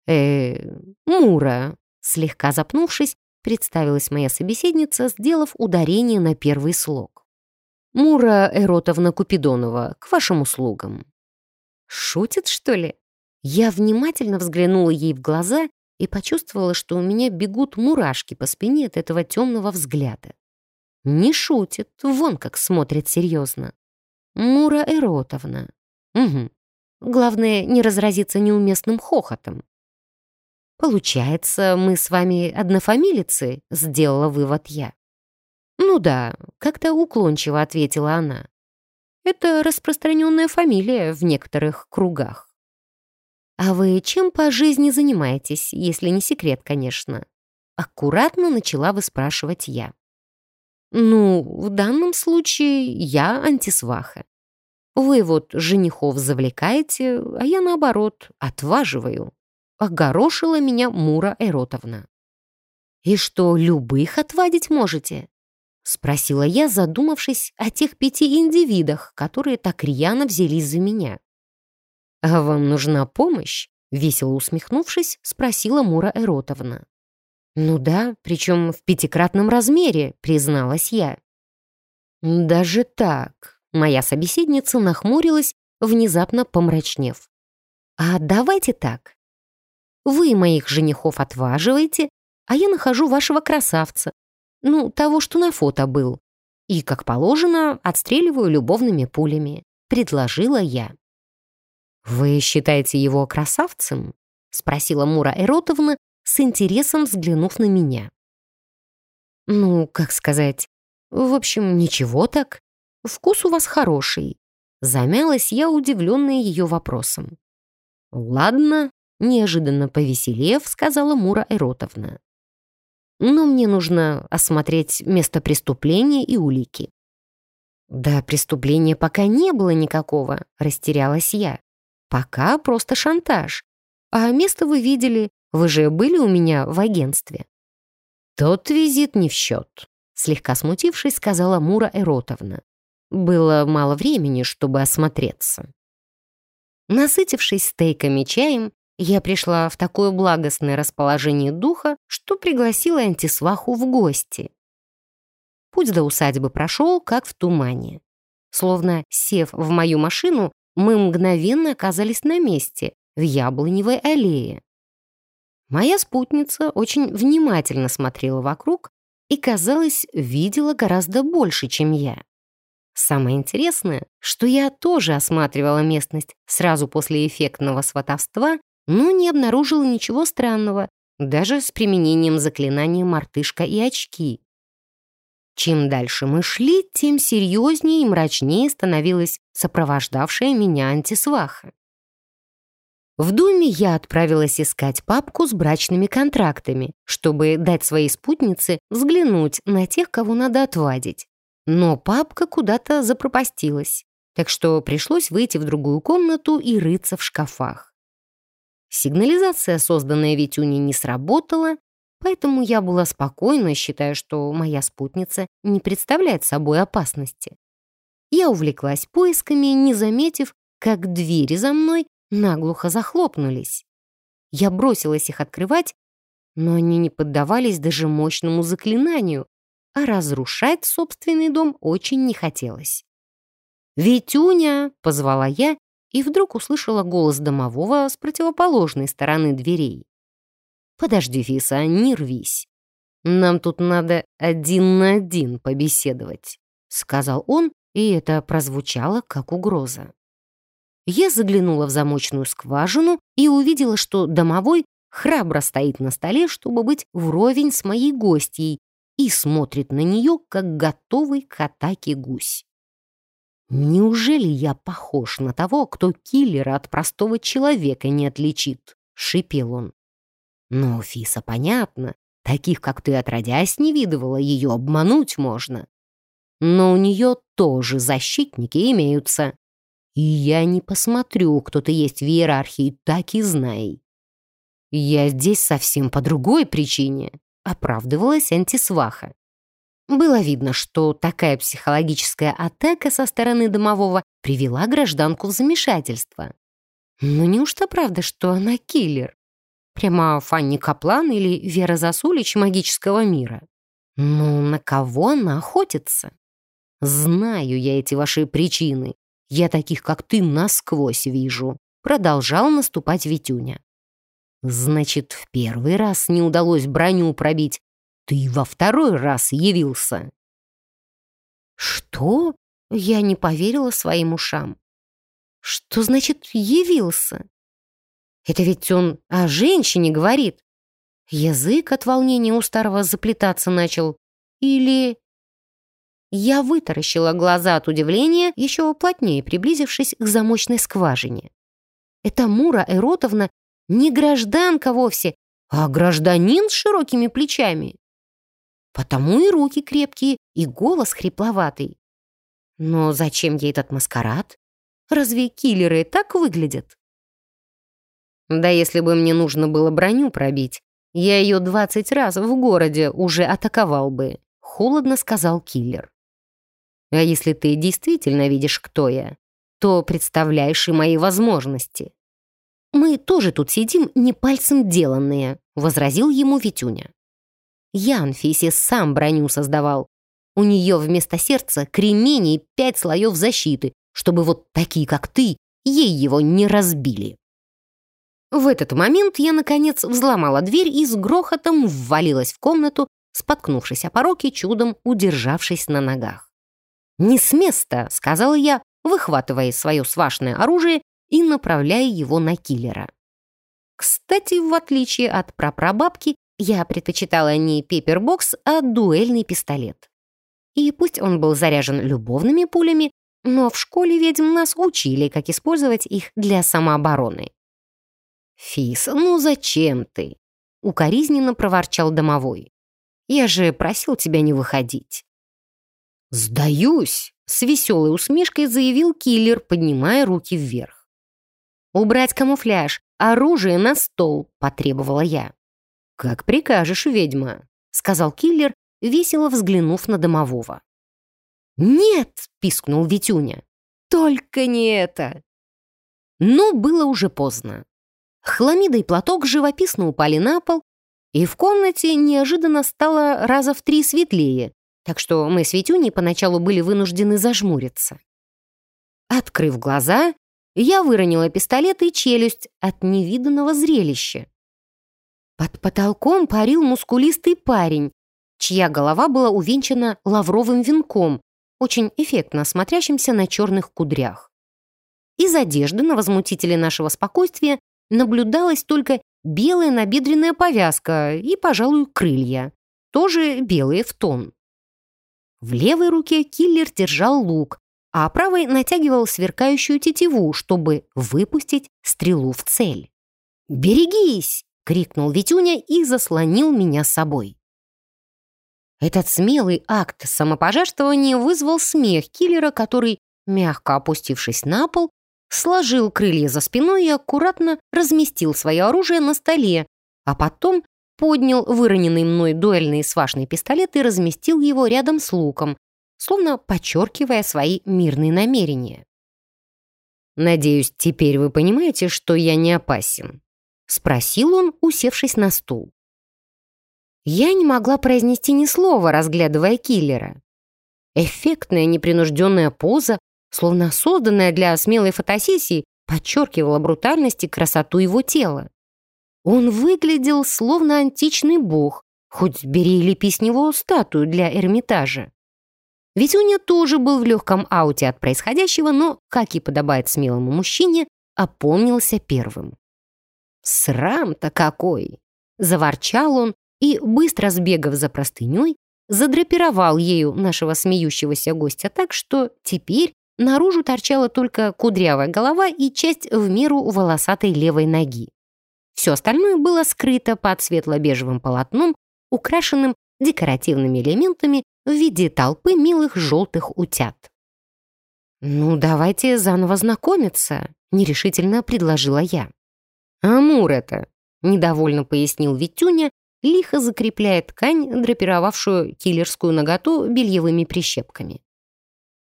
«Э, Мура», — слегка запнувшись, представилась моя собеседница, сделав ударение на первый слог. «Мура Эротовна Купидонова, к вашим услугам». Шутит, что ли? Я внимательно взглянула ей в глаза и почувствовала, что у меня бегут мурашки по спине от этого темного взгляда. Не шутит, вон как смотрит серьезно. Мура Эротовна. Угу. Главное, не разразиться неуместным хохотом. «Получается, мы с вами однофамилицы?» — сделала вывод я. «Ну да», — как-то уклончиво ответила она. Это распространенная фамилия в некоторых кругах. «А вы чем по жизни занимаетесь, если не секрет, конечно?» Аккуратно начала выспрашивать я. «Ну, в данном случае я антисваха. Вы вот женихов завлекаете, а я, наоборот, отваживаю». Огорошила меня Мура Эротовна. «И что, любых отвадить можете?» Спросила я, задумавшись о тех пяти индивидах, которые так рьяно взялись за меня. «А вам нужна помощь?» Весело усмехнувшись, спросила Мура Эротовна. «Ну да, причем в пятикратном размере», призналась я. «Даже так?» Моя собеседница нахмурилась, внезапно помрачнев. «А давайте так. Вы моих женихов отваживаете, а я нахожу вашего красавца, ну, того, что на фото был. И, как положено, отстреливаю любовными пулями. Предложила я. «Вы считаете его красавцем?» — спросила Мура Эротовна, с интересом взглянув на меня. «Ну, как сказать, в общем, ничего так. Вкус у вас хороший». Замялась я, удивленная ее вопросом. «Ладно», — неожиданно повеселев, сказала Мура Эротовна но мне нужно осмотреть место преступления и улики». «Да преступления пока не было никакого», — растерялась я. «Пока просто шантаж. А место вы видели, вы же были у меня в агентстве». «Тот визит не в счет», — слегка смутившись, сказала Мура Эротовна. «Было мало времени, чтобы осмотреться». Насытившись стейками чаем, я пришла в такое благостное расположение духа, что пригласила антисваху в гости. Путь до усадьбы прошел, как в тумане. Словно сев в мою машину, мы мгновенно оказались на месте, в яблоневой аллее. Моя спутница очень внимательно смотрела вокруг и, казалось, видела гораздо больше, чем я. Самое интересное, что я тоже осматривала местность сразу после эффектного сватовства но не обнаружила ничего странного, даже с применением заклинания «Мартышка и очки». Чем дальше мы шли, тем серьезнее и мрачнее становилась сопровождавшая меня антисваха. В доме я отправилась искать папку с брачными контрактами, чтобы дать своей спутнице взглянуть на тех, кого надо отвадить. Но папка куда-то запропастилась, так что пришлось выйти в другую комнату и рыться в шкафах. Сигнализация, созданная Витюней, не сработала, поэтому я была спокойна, считая, что моя спутница не представляет собой опасности. Я увлеклась поисками, не заметив, как двери за мной наглухо захлопнулись. Я бросилась их открывать, но они не поддавались даже мощному заклинанию, а разрушать собственный дом очень не хотелось. «Витюня!» — позвала я и вдруг услышала голос домового с противоположной стороны дверей. «Подожди, Фиса, не рвись. Нам тут надо один на один побеседовать», — сказал он, и это прозвучало как угроза. Я заглянула в замочную скважину и увидела, что домовой храбро стоит на столе, чтобы быть вровень с моей гостьей, и смотрит на нее, как готовый к атаке гусь. «Неужели я похож на того, кто киллера от простого человека не отличит?» — шипел он. «Но, Фиса, понятно. Таких, как ты, отродясь не видывала, ее обмануть можно. Но у нее тоже защитники имеются. И я не посмотрю, кто ты есть в иерархии, так и знай. Я здесь совсем по другой причине», — оправдывалась антисваха. Было видно, что такая психологическая атака со стороны домового привела гражданку в замешательство. Но неужто правда, что она киллер? Прямо Фанни Каплан или Вера Засулич магического мира? Ну, на кого она охотится? Знаю я эти ваши причины. Я таких, как ты, насквозь вижу. Продолжал наступать Витюня. Значит, в первый раз не удалось броню пробить, ты во второй раз явился». «Что?» — я не поверила своим ушам. «Что значит «явился»?» Это ведь он о женщине говорит. Язык от волнения у старого заплетаться начал. Или... Я вытаращила глаза от удивления, еще плотнее приблизившись к замочной скважине. эта Мура Эротовна не гражданка вовсе, а гражданин с широкими плечами. Потому и руки крепкие, и голос хрипловатый. Но зачем ей этот маскарад? Разве киллеры так выглядят? Да если бы мне нужно было броню пробить, я ее двадцать раз в городе уже атаковал бы, холодно сказал киллер. А если ты действительно видишь, кто я, то представляешь и мои возможности. Мы тоже тут сидим не пальцем деланные, возразил ему Витюня. Я Анфисе сам броню создавал. У нее вместо сердца кремень и пять слоев защиты, чтобы вот такие, как ты, ей его не разбили. В этот момент я, наконец, взломала дверь и с грохотом ввалилась в комнату, споткнувшись о порог и чудом удержавшись на ногах. «Не с места», — сказала я, выхватывая свое свашное оружие и направляя его на киллера. Кстати, в отличие от прапрабабки, я предпочитала не пеппербокс, а дуэльный пистолет. И пусть он был заряжен любовными пулями, но в школе ведьм нас учили, как использовать их для самообороны. «Фис, ну зачем ты?» — укоризненно проворчал домовой. «Я же просил тебя не выходить». «Сдаюсь!» — с веселой усмешкой заявил киллер, поднимая руки вверх. «Убрать камуфляж, оружие на стол!» — потребовала я. «Как прикажешь, ведьма», — сказал киллер, весело взглянув на домового. «Нет!» — пискнул Витюня. «Только не это!» Но было уже поздно. Хламида и платок живописно упали на пол, и в комнате неожиданно стало раза в три светлее, так что мы с Витюней поначалу были вынуждены зажмуриться. Открыв глаза, я выронила пистолет и челюсть от невиданного зрелища. Под потолком парил мускулистый парень, чья голова была увенчана лавровым венком, очень эффектно смотрящимся на черных кудрях. Из одежды на возмутителе нашего спокойствия наблюдалась только белая набедренная повязка и, пожалуй, крылья, тоже белые в тон. В левой руке киллер держал лук, а правой натягивал сверкающую тетиву, чтобы выпустить стрелу в цель. «Берегись!» — крикнул Витюня и заслонил меня собой. Этот смелый акт самопожертвования вызвал смех киллера, который, мягко опустившись на пол, сложил крылья за спиной и аккуратно разместил свое оружие на столе, а потом поднял выроненный мной дуэльный свашный пистолет и разместил его рядом с луком, словно подчеркивая свои мирные намерения. «Надеюсь, теперь вы понимаете, что я не опасен», — спросил он, усевшись на стул. Я не могла произнести ни слова, разглядывая киллера. Эффектная непринужденная поза, словно созданная для смелой фотосессии, подчеркивала брутальность и красоту его тела. Он выглядел словно античный бог, хоть бери и лепи с него статую для Эрмитажа. Уня тоже был в легком ауте от происходящего, но, как и подобает смелому мужчине, опомнился первым. «Срам-то какой!» — заворчал он и, быстро сбегав за простыней, задрапировал ею нашего смеющегося гостя так, что теперь наружу торчала только кудрявая голова и часть в меру волосатой левой ноги. Все остальное было скрыто под светло-бежевым полотном, украшенным декоративными элементами в виде толпы милых желтых утят. «Ну, давайте заново знакомиться», — нерешительно предложила я. «Амур это», — недовольно пояснил Витюня, лихо закрепляя ткань, драпировавшую киллерскую наготу бельевыми прищепками.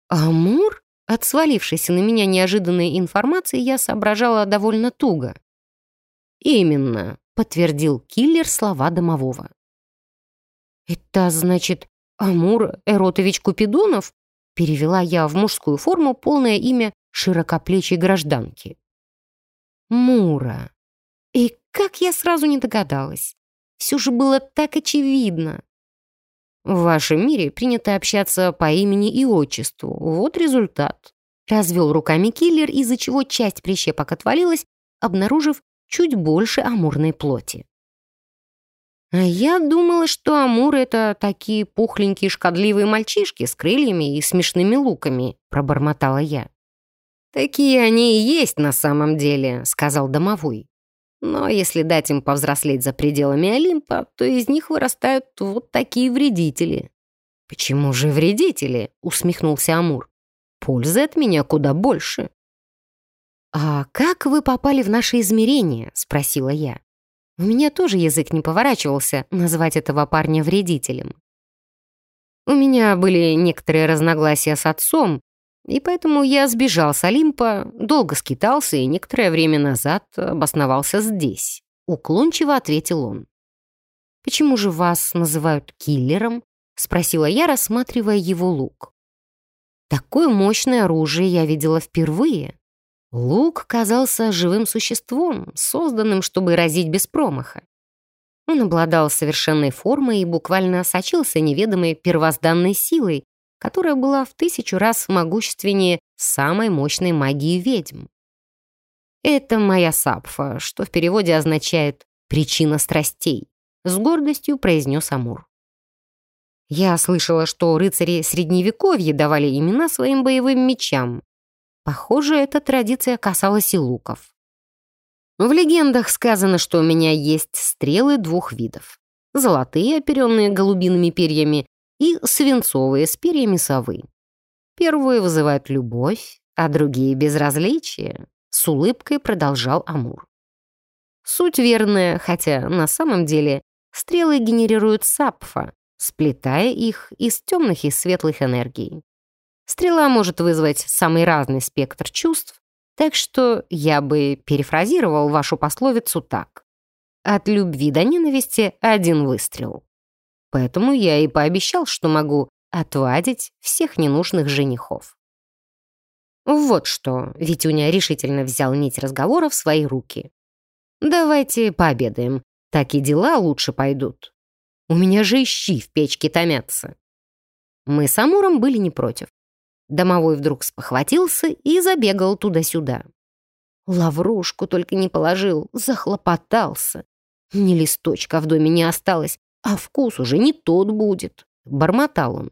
«Амур?» От свалившейся на меня неожиданной информации я соображала довольно туго. «Именно», — подтвердил киллер слова домового. «Это значит Амур Эротович Купидонов?» перевела я в мужскую форму полное имя широкоплечей гражданки. Мура. Как я сразу не догадалась. Все же было так очевидно. В вашем мире принято общаться по имени и отчеству. Вот результат. Развел руками киллер, из-за чего часть прищепок отвалилась, обнаружив чуть больше амурной плоти. А я думала, что амуры — это такие пухленькие шкодливые мальчишки с крыльями и смешными луками, пробормотала я. «Такие они и есть на самом деле», — сказал домовой. «Но если дать им повзрослеть за пределами Олимпа, то из них вырастают вот такие вредители». «Почему же вредители?» — усмехнулся Амур. «Пользы от меня куда больше». «А как вы попали в наше измерение?» — спросила я. У меня тоже язык не поворачивался назвать этого парня вредителем. У меня были некоторые разногласия с отцом, и поэтому я сбежал с Олимпа, долго скитался и некоторое время назад обосновался здесь. Уклончиво ответил он. «Почему же вас называют киллером?» — спросила я, рассматривая его лук. Такое мощное оружие я видела впервые. Лук казался живым существом, созданным, чтобы разить без промаха. Он обладал совершенной формой и буквально сочился неведомой первозданной силой, которая была в тысячу раз могущественнее самой мощной магии ведьм. «Это моя сапфа, что в переводе означает «причина страстей», — с гордостью произнес Амур. Я слышала, что рыцари Средневековья давали имена своим боевым мечам. Похоже, эта традиция касалась и луков. В легендах сказано, что у меня есть стрелы двух видов. Золотые, оперенные голубиными перьями, и свинцовые с перьями совы. Первые вызывают любовь, а другие — безразличие, с улыбкой продолжал Амур. Суть верная, хотя на самом деле стрелы генерируют сапфа, сплетая их из темных и светлых энергий. Стрела может вызвать самый разный спектр чувств, так что я бы перефразировал вашу пословицу так. От любви до ненависти один выстрел. Поэтому я и пообещал, что могу отвадить всех ненужных женихов. Вот что, Витюня решительно взял нить разговора в свои руки. «Давайте пообедаем, так и дела лучше пойдут. У меня же ищи в печке томятся». Мы с Амуром были не против. Домовой вдруг спохватился и забегал туда-сюда. Лаврушку только не положил, захлопотался. Ни листочка в доме не осталось, а вкус уже не тот будет», — бормотал он.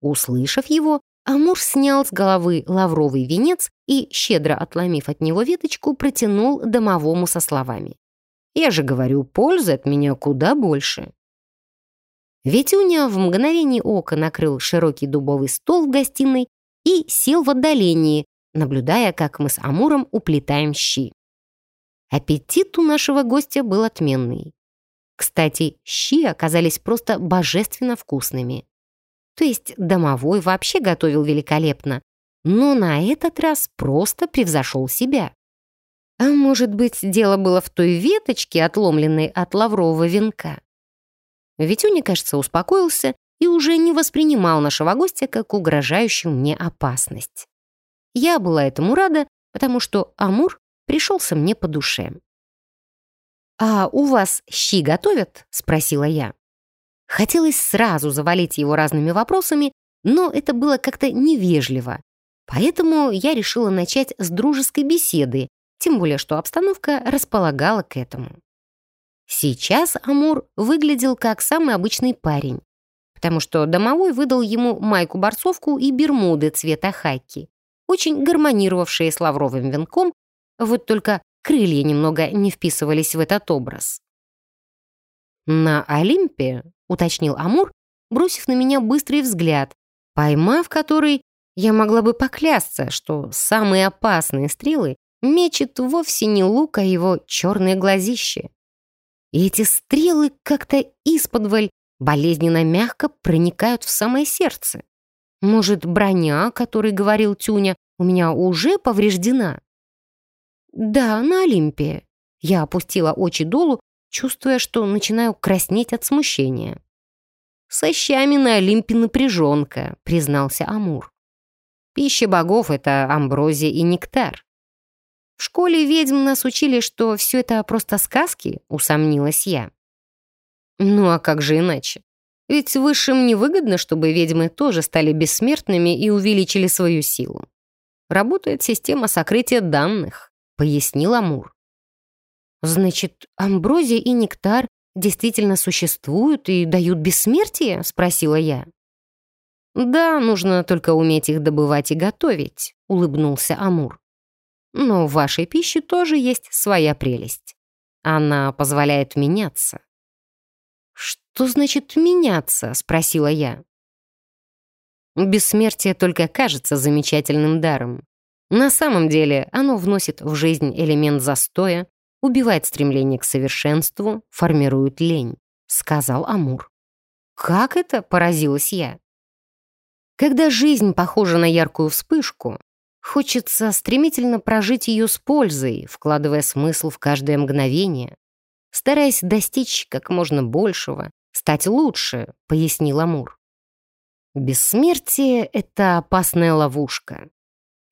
Услышав его, Амур снял с головы лавровый венец и, щедро отломив от него веточку, протянул домовому со словами. «Я же говорю, пользы от меня куда больше». Ветюня в мгновение ока накрыл широкий дубовый стол в гостиной и сел в отдалении, наблюдая, как мы с Амуром уплетаем щи. Аппетит у нашего гостя был отменный. Кстати, щи оказались просто божественно вкусными. То есть домовой вообще готовил великолепно, но на этот раз просто превзошел себя. А может быть, дело было в той веточке, отломленной от лаврового венка? Витюня, кажется, успокоился и уже не воспринимал нашего гостя как угрожающую мне опасность. Я была этому рада, потому что Амур пришелся мне по душе. «А у вас щи готовят?» — спросила я. Хотелось сразу завалить его разными вопросами, но это было как-то невежливо. Поэтому я решила начать с дружеской беседы, тем более что обстановка располагала к этому. Сейчас Амур выглядел как самый обычный парень, потому что домовой выдал ему майку-борцовку и бермуды цвета хаки, очень гармонировавшие с лавровым венком, вот только крылья немного не вписывались в этот образ. «На Олимпе», — уточнил Амур, бросив на меня быстрый взгляд, поймав который, я могла бы поклясться, что самые опасные стрелы мечет вовсе не лук, а его черные глазища. И эти стрелы как-то исподволь болезненно мягко проникают в самое сердце. Может, броня, о которой говорил Тюня, у меня уже повреждена? «Да, на Олимпе». Я опустила очи долу, чувствуя, что начинаю краснеть от смущения. «Со щами на Олимпе напряженка», — признался Амур. «Пища богов — это амброзия и нектар». «В школе ведьм нас учили, что все это просто сказки», — усомнилась я. «Ну а как же иначе? Ведь высшим невыгодно, чтобы ведьмы тоже стали бессмертными и увеличили свою силу. Работает система сокрытия данных пояснил Амур. «Значит, амброзия и нектар действительно существуют и дают бессмертие?» — спросила я. «Да, нужно только уметь их добывать и готовить», — улыбнулся Амур. «Но в вашей пище тоже есть своя прелесть. Она позволяет меняться». «Что значит меняться?» — спросила я. Бессмертие только кажется замечательным даром. На самом деле оно вносит в жизнь элемент застоя, убивает стремление к совершенству, формирует лень, сказал Амур. «Как это?» — поразилась я. Когда жизнь похожа на яркую вспышку, хочется стремительно прожить ее с пользой, вкладывая смысл в каждое мгновение, стараясь достичь как можно большего, стать лучше, пояснил Амур. Бессмертие — это опасная ловушка.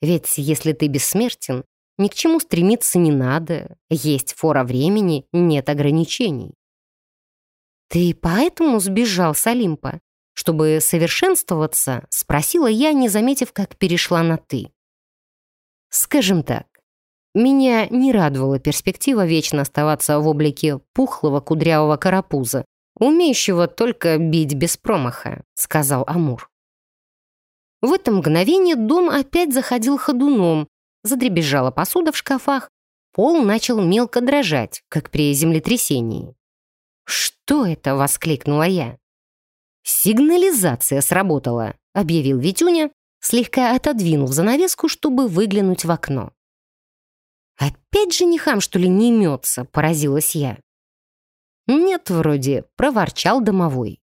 Ведь если ты бессмертен, ни к чему стремиться не надо, есть фора времени, нет ограничений. «Ты поэтому сбежал с Олимпа?» Чтобы совершенствоваться, спросила я, не заметив, как перешла на «ты». Скажем так, меня не радовала перспектива вечно оставаться в облике пухлого кудрявого карапуза, умеющего только бить без промаха, сказал Амур. В это мгновение дом опять заходил ходуном, задребезжала посуда в шкафах, пол начал мелко дрожать, как при землетрясении. «Что это?» — воскликнула я. «Сигнализация сработала», — объявил Витюня, слегка отодвинув занавеску, чтобы выглянуть в окно. «Опять женихам, что ли, не имется?» — поразилась я. «Нет, вроде», — проворчал домовой.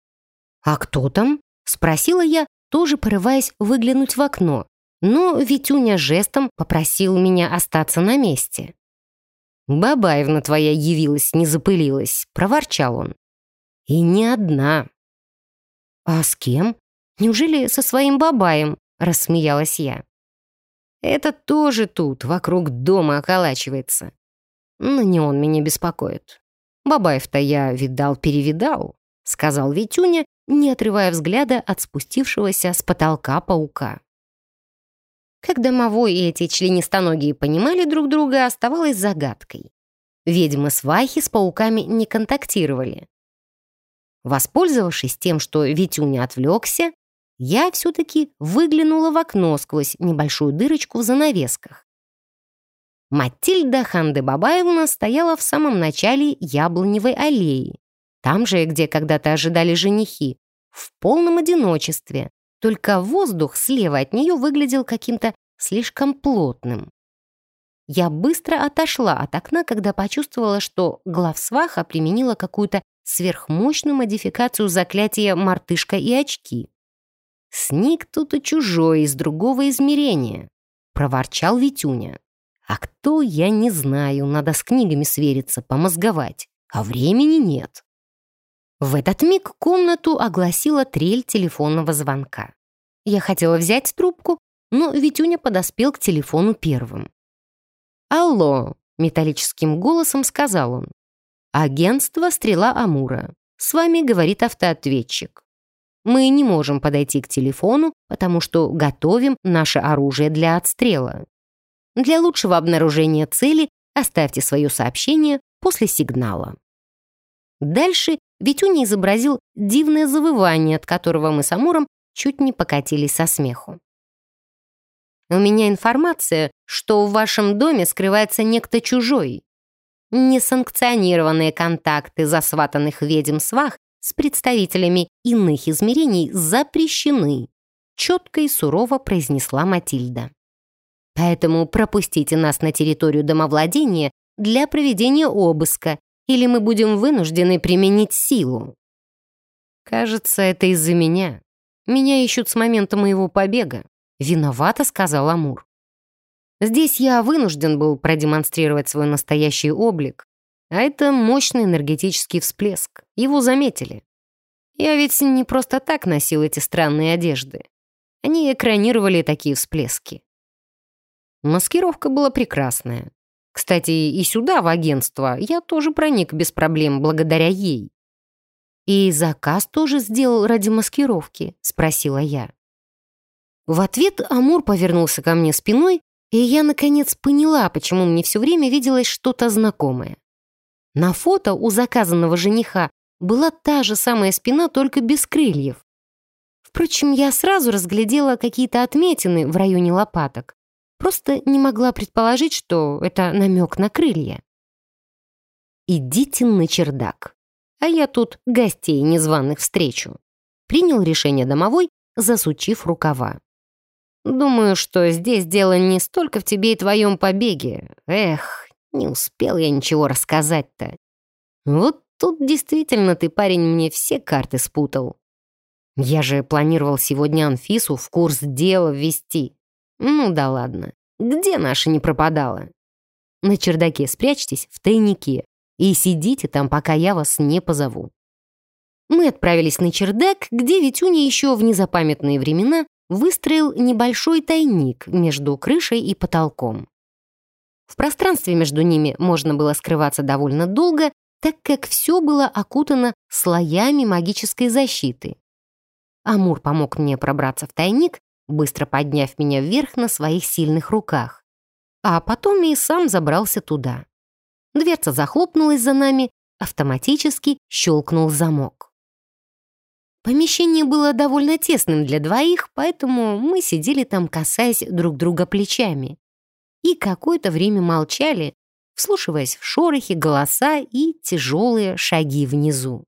«А кто там?» — спросила я, тоже порываясь выглянуть в окно, но Витюня жестом попросил меня остаться на месте. «Бабаевна твоя явилась, не запылилась», — проворчал он. «И не одна». «А с кем? Неужели со своим бабаем?» — рассмеялась я. «Это тоже тут, вокруг дома околачивается. Но не он меня беспокоит. Бабаев-то я видал-перевидал», — сказал Витюня, не отрывая взгляда от спустившегося с потолка паука. Как домовой и эти членистоногие понимали друг друга, оставалось загадкой. Ведьмы-свахи с пауками не контактировали. Воспользовавшись тем, что Витюня отвлекся, я все-таки выглянула в окно сквозь небольшую дырочку в занавесках. Матильда Ханды-Бабаевна стояла в самом начале яблоневой аллеи, там же, где когда-то ожидали женихи, в полном одиночестве, только воздух слева от нее выглядел каким-то слишком плотным. Я быстро отошла от окна, когда почувствовала, что главсваха применила какую-то сверхмощную модификацию заклятия «Мартышка и очки». «Сник тут и чужой, из другого измерения», — проворчал Витюня. «А кто, я не знаю, надо с книгами свериться, помозговать, а времени нет». В этот миг комнату огласила трель телефонного звонка. Я хотела взять трубку, но Витюня подоспел к телефону первым. «Алло», — металлическим голосом сказал он. «Агентство «Стрела Амура». С вами говорит автоответчик. Мы не можем подойти к телефону, потому что готовим наше оружие для отстрела. Для лучшего обнаружения цели оставьте свое сообщение после сигнала. Дальше Витюня изобразил дивное завывание, от которого мы с Амуром чуть не покатились со смеху. «У меня информация, что в вашем доме скрывается некто чужой. Несанкционированные контакты засватанных ведьм-свах с представителями иных измерений запрещены», четко и сурово произнесла Матильда. «Поэтому пропустите нас на территорию домовладения для проведения обыска или мы будем вынуждены применить силу. Кажется, это из-за меня. Меня ищут с момента моего побега. Виновата, сказал Амур. Здесь я вынужден был продемонстрировать свой настоящий облик, а это мощный энергетический всплеск. Его заметили. Я ведь не просто так носил эти странные одежды. Они экранировали такие всплески. Маскировка была прекрасная. Кстати, и сюда, в агентство, я тоже проник без проблем благодаря ей. «И заказ тоже сделал ради маскировки?» — спросила я. В ответ Амур повернулся ко мне спиной, и я, наконец, поняла, почему мне все время виделось что-то знакомое. На фото у заказанного жениха была та же самая спина, только без крыльев. Впрочем, я сразу разглядела какие-то отметины в районе лопаток. Просто не могла предположить, что это намек на крылья. «Идите на чердак, а я тут гостей незваных встречу», принял решение домовой, засучив рукава. «Думаю, что здесь дело не столько в тебе и твоем побеге. Эх, не успел я ничего рассказать-то. Вот тут действительно ты, парень, мне все карты спутал. Я же планировал сегодня Анфису в курс дела ввести. Ну да ладно, где наша не пропадала? На чердаке спрячьтесь в тайнике и сидите там, пока я вас не позову. Мы отправились на чердак, где Витюня еще в незапамятные времена выстроил небольшой тайник между крышей и потолком. В пространстве между ними можно было скрываться довольно долго, так как все было окутано слоями магической защиты. Амур помог мне пробраться в тайник, быстро подняв меня вверх на своих сильных руках. А потом и сам забрался туда. Дверца захлопнулась за нами, автоматически щелкнул замок. Помещение было довольно тесным для двоих, поэтому мы сидели там, касаясь друг друга плечами. И какое-то время молчали, вслушиваясь в шорохи, голоса и тяжелые шаги внизу.